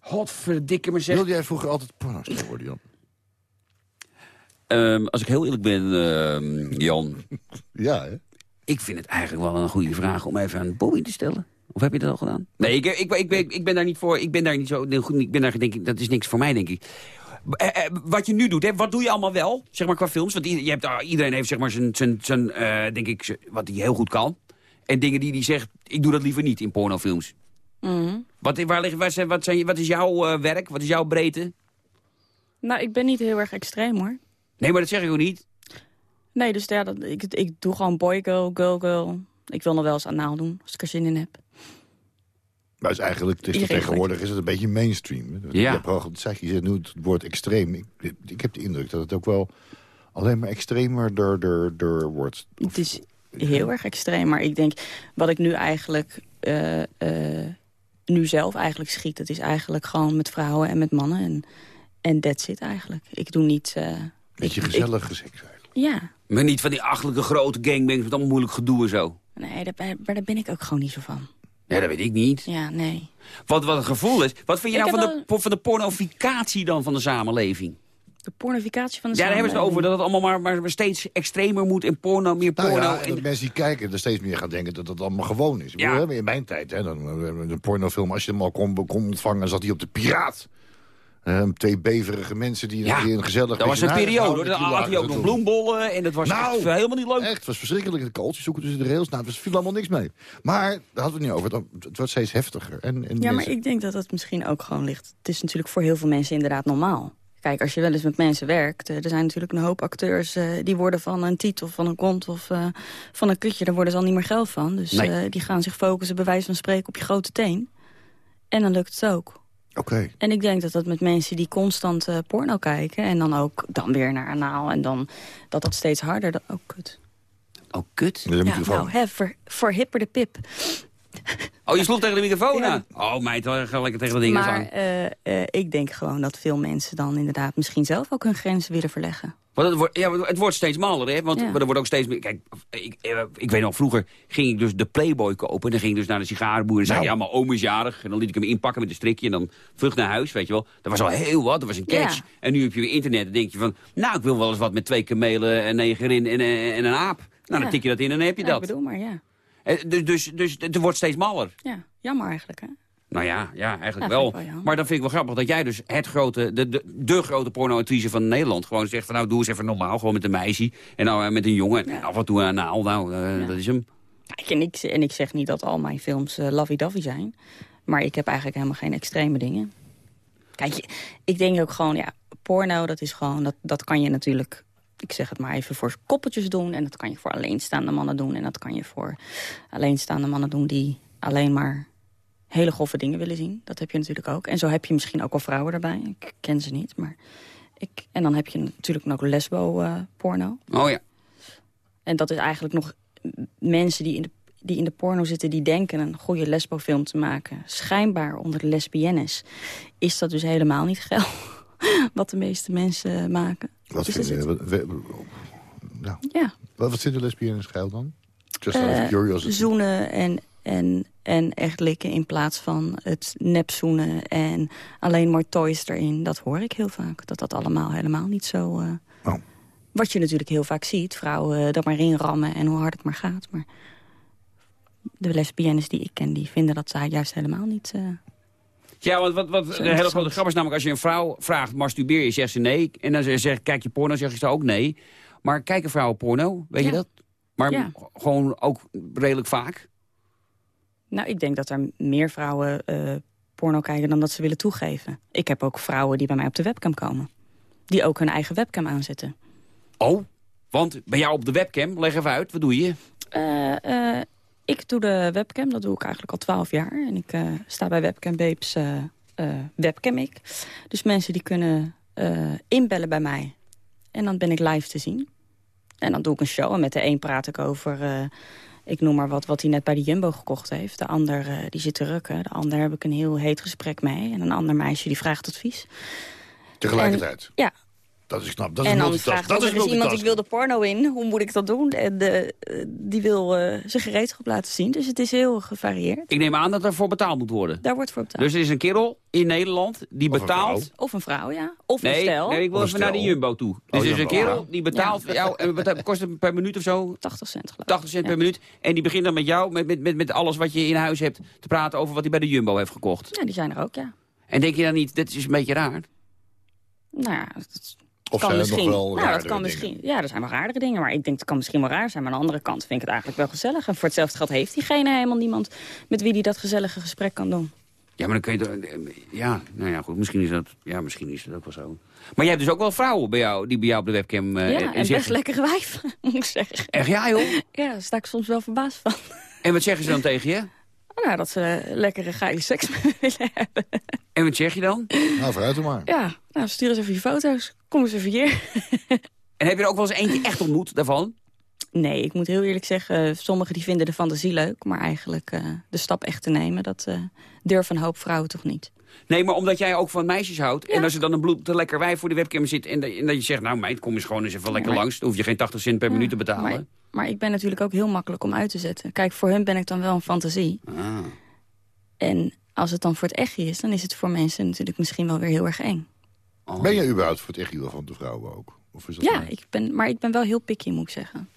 Speaker 4: Godverdikke me zeg.
Speaker 5: Wilde jij vroeger altijd pornoster worden, Jan?
Speaker 4: Ehm, als ik heel eerlijk ben, ehm, Jan. (laughs)
Speaker 5: Ja, hè?
Speaker 4: Ik vind het eigenlijk wel een goede vraag om even aan Bobby te stellen. Of heb je dat al gedaan? Nee, ik, ik, ik, ben, ik ben daar niet voor. Ik ben daar niet zo. goed, Ik ben daar denk ik, dat is niks voor mij, denk ik. Eh, eh, wat je nu doet, hè, wat doe je allemaal wel, zeg maar, qua films? Want je hebt, ah, iedereen heeft, zeg maar, zijn, zijn, zijn eh, denk ik, zijn- wat hij heel goed kan. En dingen die hij zegt, ik doe dat liever niet in pornofilms.
Speaker 10: Mhm.
Speaker 4: Wat, waar ligt, waar zijn, wat, zijn, wat is jouw eh, werk? Wat is jouw breedte?
Speaker 10: Nou, ik ben niet heel erg extreem, hoor.
Speaker 4: Nee, maar dat zeg ik ook niet.
Speaker 10: Nee, dus ja, dat, ik, ik doe gewoon boy girl, girl girl. Ik wil nog wel eens anaal doen, als ik er zin in heb.
Speaker 5: Maar is eigenlijk, het is tegenwoordig is het een beetje mainstream. hè?
Speaker 4: Ja.
Speaker 5: Je hebt al gezegd, je zegt nu het woord extreem. Ik, ik heb de indruk dat het ook wel alleen maar extremer door, door, door wordt.
Speaker 10: Het is heel erg extreem, maar ik denk... wat ik nu eigenlijk... eh, eh, nu zelf eigenlijk schiet, dat is eigenlijk gewoon met vrouwen en met mannen. En, en that's it eigenlijk. Ik doe niet... eh,
Speaker 5: Beetje gezellige seks eigenlijk.
Speaker 10: Ja,
Speaker 4: Maar niet van die achterlijke grote gangbangs met allemaal moeilijk gedoe en zo.
Speaker 10: nee, daar, maar daar ben ik ook gewoon niet zo van.
Speaker 4: Ja, dat weet ik niet.
Speaker 10: Ja, nee.
Speaker 4: Wat, wat het gevoel is. Wat vind je
Speaker 10: Ik
Speaker 4: nou van de, van de pornificatie dan van de samenleving?
Speaker 10: De pornificatie van de
Speaker 4: Ja, daar hebben ze het over. Dat het allemaal maar, maar steeds extremer moet en porno, meer
Speaker 5: Nou
Speaker 4: porno.
Speaker 5: ja, en dat mensen die kijken er steeds meer gaan denken dat het allemaal gewoon is.
Speaker 4: Ja.
Speaker 5: bedoel, In mijn tijd, hè, dan, eh, een pornofilm, als je hem al kon, kon ontvangen, zat hij op de Piraat. Eh, twee beverige mensen die,
Speaker 4: Ja,
Speaker 5: die een gezellig...
Speaker 4: dat was een periode. Dan
Speaker 5: die
Speaker 4: had hij ook nog
Speaker 5: er
Speaker 4: bloembollen. En dat was
Speaker 5: Nou,
Speaker 4: echt helemaal niet leuk.
Speaker 5: Echt, het was verschrikkelijk. De kooltjes zoeken tussen de rails. Nou, het viel allemaal niks mee. Maar daar hadden we het niet over. Het, het wordt steeds heftiger. En, en
Speaker 10: Ja, maar ik denk dat het misschien ook gewoon ligt. Het is natuurlijk voor heel veel mensen inderdaad normaal. Kijk, als je wel eens met mensen werkt... eh, er zijn natuurlijk een hoop acteurs... eh, die worden van een titel, van een kont of eh, van een kutje... daar worden ze al niet meer geld van. Dus
Speaker 5: Nee.
Speaker 10: eh, die gaan zich focussen, bij wijze van spreken... op je grote teen. En dan lukt het ook.
Speaker 5: Oké.
Speaker 10: En ik denk dat dat met mensen die constant eh, porno kijken... en dan ook dan weer naar anaal... en dan dat dat steeds harder... Dat, oh, kut.
Speaker 4: Oh, kut.
Speaker 10: Ja,
Speaker 5: van-
Speaker 10: nou, hè, voor, voor hipper de pip.
Speaker 4: Oh, je sloeg tegen de microfoon
Speaker 10: Ja.
Speaker 4: aan. Oh, meid, wel ga lekker tegen de dingen
Speaker 10: Maar
Speaker 4: aan.
Speaker 10: eh, eh, ik denk gewoon dat veel mensen dan inderdaad... misschien zelf ook hun grenzen willen verleggen.
Speaker 4: Want het, wordt, ja, het wordt steeds maller, hè? Want
Speaker 10: Ja.
Speaker 4: er wordt ook steeds meer... Kijk, ik, eh, ik weet nog, vroeger ging ik dus de Playboy kopen. En dan ging ik dus naar de sigarenboer en zei...
Speaker 5: Nou.
Speaker 4: Ja, mijn oom is jarig. En dan liet ik hem inpakken met een strikje. En dan vlug naar huis, weet je wel. Dat was al heel wat, dat was een catch.
Speaker 10: Ja.
Speaker 4: En nu heb je weer internet en denk je van... Nou, ik wil wel eens wat met twee kamelen, een negerin en, en, en een aap. Nou, dan tik je dat in en dan heb je
Speaker 10: Ja, ik
Speaker 4: dat.
Speaker 10: bedoel maar, ja.
Speaker 4: Eh, Dus, dus, dus het wordt steeds maller.
Speaker 10: Ja, jammer eigenlijk, hè?
Speaker 4: Nou ja, ja eigenlijk
Speaker 10: Ja,
Speaker 4: wel. maar dan vind ik wel grappig dat jij dus het grote, de, de, de grote pornoactrice van Nederland gewoon zegt van nou doe eens even normaal, gewoon met een meisje en nou eh, met een jongen en af en toe een naal, nou eh, dat is hem.
Speaker 10: Kijk, en ik, en ik zeg niet dat al mijn films eh lovey-dovey zijn. Maar ik heb eigenlijk helemaal geen extreme dingen. Kijk, ik denk ook gewoon, ja, porno, dat is gewoon, dat, dat kan je natuurlijk... Ik zeg het maar even voor koppeltjes doen. En dat kan je voor alleenstaande mannen doen. En dat kan je voor alleenstaande mannen doen die alleen maar hele grove dingen willen zien. Dat heb je natuurlijk ook. En zo heb je misschien ook wel vrouwen erbij. Ik ken ze niet, maar... Ik, en dan heb je natuurlijk ook lesbo-porno.
Speaker 4: Oh ja.
Speaker 10: En dat is eigenlijk nog mensen die in de die in de porno zitten... die denken een goede lesbofilm te maken... schijnbaar onder de lesbiennes... is dat dus helemaal niet geil (laughs) wat de meeste mensen maken.
Speaker 5: Wat
Speaker 10: Dus
Speaker 5: vind je?
Speaker 10: zit-
Speaker 5: wat- we- ja. Wat, wat vinden lesbiennes geil dan? Just
Speaker 10: Eh,
Speaker 5: curiosity.
Speaker 10: zoenen en, en, en echt likken in plaats van het nepzoenen en alleen maar toys erin. Dat hoor ik heel vaak. Dat dat allemaal helemaal niet zo... eh,
Speaker 5: Oh.
Speaker 10: Wat je natuurlijk heel vaak ziet. Vrouwen er maar in rammen en hoe hard het maar gaat. Maar de lesbiennes die ik ken, die vinden dat zij juist helemaal niet... eh,
Speaker 4: Ja, want wat, wat de hele grote grap is namelijk... als je een vrouw vraagt, masturbeer je, zegt ze nee. En dan ze zegt, kijk je porno, zeg je ze ook nee. Maar kijken vrouwen porno, weet je dat? Maar
Speaker 10: Ja.
Speaker 4: gewoon ook redelijk vaak.
Speaker 10: Nou, ik denk dat er meer vrouwen eh, porno kijken dan dat ze willen toegeven. Ik heb ook vrouwen die bij mij op de webcam komen. Die ook hun eigen webcam aanzetten.
Speaker 4: Oh, want bij jou op de webcam, leg even uit, wat doe je?
Speaker 10: Eh, eh, ik doe de webcam, dat doe ik eigenlijk al twaalf jaar. En ik eh, sta bij Webcam Babes eh eh, webcam ik. Dus mensen die kunnen inbellen bij mij. En dan ben ik live te zien. En dan doe ik een show. En met de een praat ik over, ik noem maar wat, wat hij net bij de Jumbo gekocht heeft. De ander die zit te rukken. De ander heb ik een heel heet gesprek mee. En een ander meisje die vraagt advies.
Speaker 5: Tegelijkertijd.
Speaker 10: En- ja,
Speaker 5: Dat is knap. Dat is
Speaker 10: en dan vraagt
Speaker 5: Dat is
Speaker 10: iemand, ik wil de porno in, hoe moet ik dat doen? En de, die wil eh, zijn gereedschap laten zien. Dus het is heel gevarieerd.
Speaker 4: Ik neem aan dat er voor betaald moet worden.
Speaker 10: Daar wordt voor betaald.
Speaker 4: Dus er is een kerel in Nederland die betaalt...
Speaker 10: Of een vrouw, ja. Of een stel.
Speaker 4: nee, ik wil even naar de. Jumbo toe. Dus er is een kerel die betaalt voor jou... En wat kost het per minuut of zo?
Speaker 10: 80 cent geloof ik.
Speaker 4: 80 cent
Speaker 10: Ja.
Speaker 4: per minuut. En die begint dan met jou, met, met, met, met alles wat je in huis hebt... te praten over wat hij bij de Jumbo heeft gekocht.
Speaker 10: Ja, die zijn er ook, ja.
Speaker 4: En denk je dan niet, dit is een beetje raar?
Speaker 10: Nou ja, dat
Speaker 5: Of
Speaker 10: kan
Speaker 5: zijn nog
Speaker 10: misschien.
Speaker 5: wel
Speaker 10: nou, dat kan
Speaker 5: dingen?
Speaker 10: misschien. Ja, er zijn wel raardere dingen. Maar ik denk, het kan misschien wel raar zijn. Maar aan de andere kant vind ik het eigenlijk wel gezellig. En voor hetzelfde geld heeft diegene helemaal niemand... met wie die dat gezellige gesprek kan doen.
Speaker 4: Ja, maar dan kun je... Ja, nou ja, goed, misschien is dat, ja, misschien is dat ook wel zo. Maar jij hebt dus ook wel vrouwen bij jou, die bij jou op de webcam... eh,
Speaker 10: ja, en
Speaker 4: zeggen-
Speaker 10: best lekkere wijf, (laughs) moet ik zeggen.
Speaker 4: Echt, ja joh?
Speaker 10: Ja, daar sta ik soms wel verbaasd van.
Speaker 4: En wat zeggen ze dan tegen je?
Speaker 10: Nou, dat ze lekkere geile seks (laughs) willen hebben.
Speaker 4: En wat zeg je dan?
Speaker 5: Nou, vooruit dan maar.
Speaker 10: Ja, nou, stuur eens even je foto's. Kom eens even hier.
Speaker 4: En heb je er ook wel eens eentje echt ontmoet daarvan?
Speaker 10: Nee, ik moet heel eerlijk zeggen, sommigen die vinden de fantasie leuk. Maar eigenlijk eh, de stap echt te nemen, dat eh durven een hoop vrouwen toch niet.
Speaker 4: Nee, maar omdat jij ook van meisjes houdt... en als er dan een bloed te lekker wijf voor de webcam zit... en, dat- en dat je zegt, nou meid, kom eens gewoon eens even lekker
Speaker 10: maar-
Speaker 4: langs... dan hoef je geen 80 cent per minuut te betalen.
Speaker 10: Maar, maar ik ben natuurlijk ook heel makkelijk om uit te zetten. Kijk, voor hun ben ik dan wel een fantasie.
Speaker 4: Ah.
Speaker 10: En als het dan voor het echtje is, dan is het voor mensen natuurlijk misschien wel weer heel erg eng.
Speaker 4: Oh.
Speaker 5: Ben jij überhaupt voor het echt van de vrouwen ook? Of is dat
Speaker 10: Ja,
Speaker 5: nou-
Speaker 10: ik ben, maar ik ben wel heel picky, moet ik zeggen.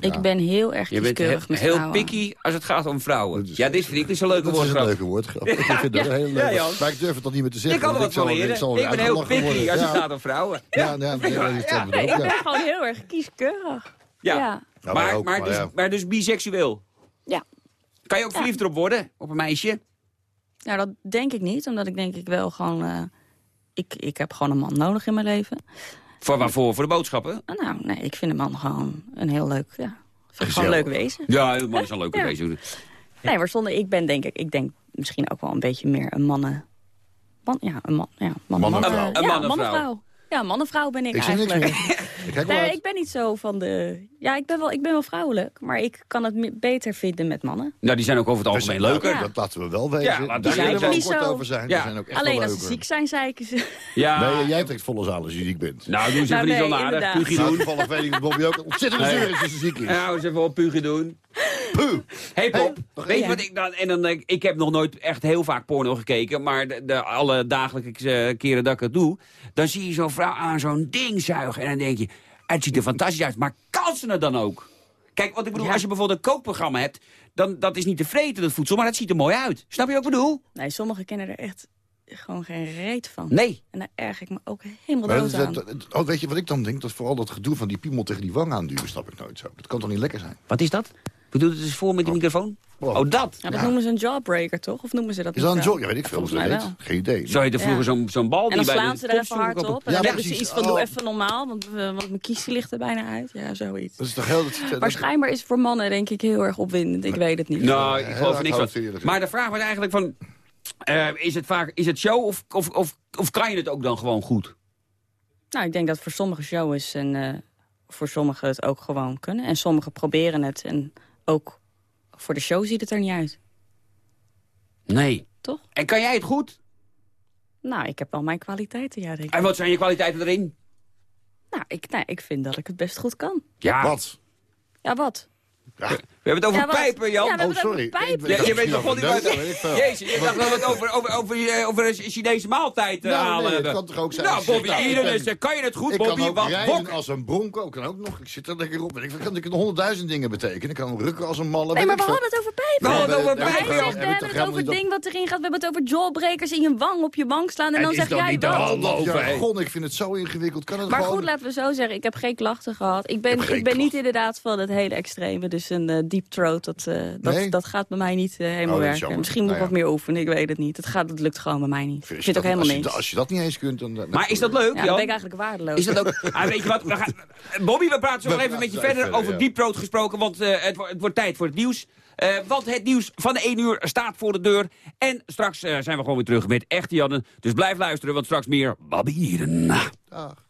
Speaker 10: Ik ben heel erg
Speaker 4: Je bent
Speaker 10: kieskeurig
Speaker 4: he-
Speaker 10: met
Speaker 4: heel
Speaker 10: vrouwen.
Speaker 4: picky als het gaat om vrouwen. Ja, dit vind ik dus een leuke
Speaker 5: Dat is een leuke woordgrap. Ik vind (laughs) het leuke.
Speaker 4: Jan.
Speaker 5: Maar ik durf het dan niet meer te
Speaker 4: Ik
Speaker 5: zeggen.
Speaker 4: kan er
Speaker 5: want
Speaker 4: wat van leren.
Speaker 5: zal
Speaker 4: Ik ben heel picky
Speaker 5: worden.
Speaker 4: als het gaat om vrouwen.
Speaker 5: Ja, ja, ja, ja, dat staat
Speaker 10: Nee,
Speaker 5: ook,
Speaker 10: ik ben gewoon heel erg kieskeurig.
Speaker 4: Ja.
Speaker 10: Ja.
Speaker 5: Ja,
Speaker 4: maar,
Speaker 5: wij ook,
Speaker 4: maar,
Speaker 5: maar
Speaker 4: dus,
Speaker 5: ja.
Speaker 4: maar dus biseksueel.
Speaker 10: Ja.
Speaker 4: Kan je ook verliefd erop worden, op een meisje?
Speaker 10: Nou, dat denk ik niet, omdat ik denk ik wel gewoon... eh, ik, ik heb gewoon een man nodig in mijn leven.
Speaker 4: Voor waarvoor? Voor de boodschappen?
Speaker 10: Nou, nee, ik vind een man gewoon een heel leuk... Ja, gewoon een leuk wezen.
Speaker 4: Ja, een man is een leuke (laughs)
Speaker 10: Ja.
Speaker 4: bezig.
Speaker 10: Nee, maar zonder, ik ben denk ik, ik denk misschien ook wel een beetje meer een mannen... Man, ja, een man, ja, man,
Speaker 4: Een man en
Speaker 10: man en
Speaker 4: vrouw.
Speaker 10: vrouw. Ja, man en vrouw ben ik, eigenlijk.
Speaker 5: ik
Speaker 10: ben niet zo van de... Ja, ik ben wel, ik ben wel vrouwelijk, maar ik kan het beter vinden met mannen.
Speaker 4: Nou, die zijn ook over het algemeen leuker.
Speaker 10: Ja.
Speaker 5: Dat laten we wel weten.
Speaker 4: Ja,
Speaker 5: Daar
Speaker 4: zijn
Speaker 5: we
Speaker 10: ze
Speaker 5: ook
Speaker 10: niet
Speaker 5: kort
Speaker 10: zo.
Speaker 5: over zijn.
Speaker 4: Ja.
Speaker 5: Die zijn ook echt
Speaker 10: Alleen
Speaker 5: wel
Speaker 10: als ze ziek zijn, zeiken ze. (laughs)
Speaker 4: Ja.
Speaker 5: Nee, jij trekt volle zaal als je ziek bent.
Speaker 4: Nou, doen ze
Speaker 10: Nou,
Speaker 4: even niet
Speaker 10: nee,
Speaker 4: zo aardig. Pugie
Speaker 5: Nou,
Speaker 4: doen.
Speaker 5: toevallig weet ik dat Bobby ook
Speaker 4: Nee.
Speaker 5: zeur is als ze ziek is.
Speaker 4: Nou, eens even op pugie doen.
Speaker 5: Puh.
Speaker 4: Hey Pop, weet je wat ik dan... En dan ik, ik heb nog nooit echt heel vaak porno gekeken... maar de, de, alle dagelijkse eh, keren dat ik het doe... dan zie je zo'n vrouw aan zo'n ding zuigen... en dan denk je, het ziet er fantastisch uit, maar kan ze het dan ook? Kijk, wat ik bedoel,
Speaker 10: Ja.
Speaker 4: als je bijvoorbeeld een kookprogramma hebt... dan dat is niet te vreten, dat voedsel, maar het ziet er mooi uit. Snap je wat ik bedoel?
Speaker 10: Nee, sommigen kennen er echt gewoon geen reet van.
Speaker 4: Nee.
Speaker 10: En daar erg ik me ook helemaal
Speaker 5: Maar
Speaker 10: dood
Speaker 5: dat-
Speaker 10: aan.
Speaker 5: dat- dat- oh, weet je wat ik dan denk? Dat vooral dat gedoe van die piemel tegen die wang aanduwen, snap ik nooit zo. Dat kan toch niet lekker zijn?
Speaker 4: Wat is dat? Bedoel het eens voor met de microfoon?
Speaker 5: Wow.
Speaker 4: Oh, dat.
Speaker 10: Ja, dat
Speaker 5: Ja.
Speaker 10: noemen ze een jawbreaker, toch? Of noemen ze dat
Speaker 5: Is dat een job? Ja, weet ik veel. Hoe dat. Geen idee.
Speaker 4: Zo heet er vroeger
Speaker 10: Ja.
Speaker 4: zo'n zo'n bal
Speaker 10: En
Speaker 4: die
Speaker 10: dan
Speaker 4: bij
Speaker 10: slaan ze er even hard
Speaker 4: op-
Speaker 10: op. En dan hebben ze iets van, doe
Speaker 5: Oh.
Speaker 10: even normaal, want, eh, want mijn kiesje ligt er bijna uit. Ja, zoiets.
Speaker 5: Dat is toch heel... Dat, dat,
Speaker 10: Maar schijnbaar is het voor mannen denk ik heel erg opwindend. Ik weet het niet.
Speaker 4: Nou, ik geloof er niks van. Maar de vraag was eigenlijk van... eh, is het vaak is het show of, of, of, of kan je het ook dan gewoon goed?
Speaker 10: Nou, ik denk dat voor sommigen show is en eh, voor sommigen het ook gewoon kunnen. En sommigen proberen het en ook voor de show ziet het er niet uit.
Speaker 4: Nee.
Speaker 10: Toch?
Speaker 4: En kan jij het goed?
Speaker 10: Nou, ik heb wel mijn kwaliteiten, ja, denk ik.
Speaker 4: En wat zijn je kwaliteiten erin?
Speaker 10: Nou, ik, nou, ik vind dat ik het best goed kan.
Speaker 4: Ja.
Speaker 5: Wat?
Speaker 10: Ja, wat?
Speaker 4: We hebben het over
Speaker 10: Ja, wat?
Speaker 4: pijpen, Jan.
Speaker 10: Ja, we hebben
Speaker 5: Oh, sorry.
Speaker 10: pijpen.
Speaker 4: Ja,
Speaker 5: Ik
Speaker 4: je
Speaker 5: dacht
Speaker 4: bent toch gewoon niet
Speaker 5: weet ik veel.
Speaker 4: Jezus, je dacht dat we het over, over, over, eh, over een Chinese maaltijd uh,
Speaker 5: Nou,
Speaker 4: halen
Speaker 5: nee,
Speaker 4: hebben.
Speaker 5: kan toch ook zijn
Speaker 4: Nou, Bobby,
Speaker 5: nou,
Speaker 4: iedereen
Speaker 5: ik
Speaker 4: kan je het goed,
Speaker 5: ik
Speaker 4: Bobby?
Speaker 5: kan ook
Speaker 4: Wat
Speaker 5: rijden
Speaker 4: bok?
Speaker 5: als een bronco. Kan ook nog. Ik zit er lekker op. Ik kan ik honderdduizend dingen betekenen. Ik kan rukken als een malle.
Speaker 10: Nee,
Speaker 5: weet
Speaker 10: maar
Speaker 5: ik
Speaker 10: we hadden het over pijpen.
Speaker 4: We hadden het over pijpen,
Speaker 10: we
Speaker 5: hebben
Speaker 10: het over het ding wat erin gaat. We hebben het over jawbreakers in je wang op je bank slaan. En, dan zeg
Speaker 4: dat
Speaker 10: jij wat.
Speaker 5: dat ik vind het zo ingewikkeld. Kan het
Speaker 10: Maar goed, laten we zo zeggen. Ik heb geen klachten gehad. Ik ben, ik niet inderdaad van het hele extreme. Dus een eh, deep throat, dat, eh, dat,
Speaker 5: Nee?
Speaker 10: dat gaat bij mij niet eh, helemaal
Speaker 5: Oh,
Speaker 10: werken. Misschien moet ik
Speaker 5: Nou
Speaker 10: wat meer oefenen, ik weet het niet. Het, gaat, het lukt gewoon bij mij niet. Ik
Speaker 5: Als je
Speaker 10: vind het ook
Speaker 5: dat-
Speaker 10: helemaal niks.
Speaker 5: Als je dat niet eens kunt, dan... dan-
Speaker 4: Maar is dat leuk,
Speaker 10: Ja, dan
Speaker 4: Jan?
Speaker 10: ben ik eigenlijk waardeloos.
Speaker 4: Is dat ook... (laughs) Ah, weet je wat? We gaan... Bobby, we praten zo nog even met je verder
Speaker 5: verder,
Speaker 4: over
Speaker 5: ja.
Speaker 4: Deep Throat gesproken, want eh, het, wo- het wordt tijd voor het nieuws. Eh, want het nieuws van de 1 uur staat voor de deur. En straks eh, zijn we gewoon weer terug met Echte Jannen. Dus blijf luisteren, want straks meer Bobby Eden.
Speaker 5: Dag.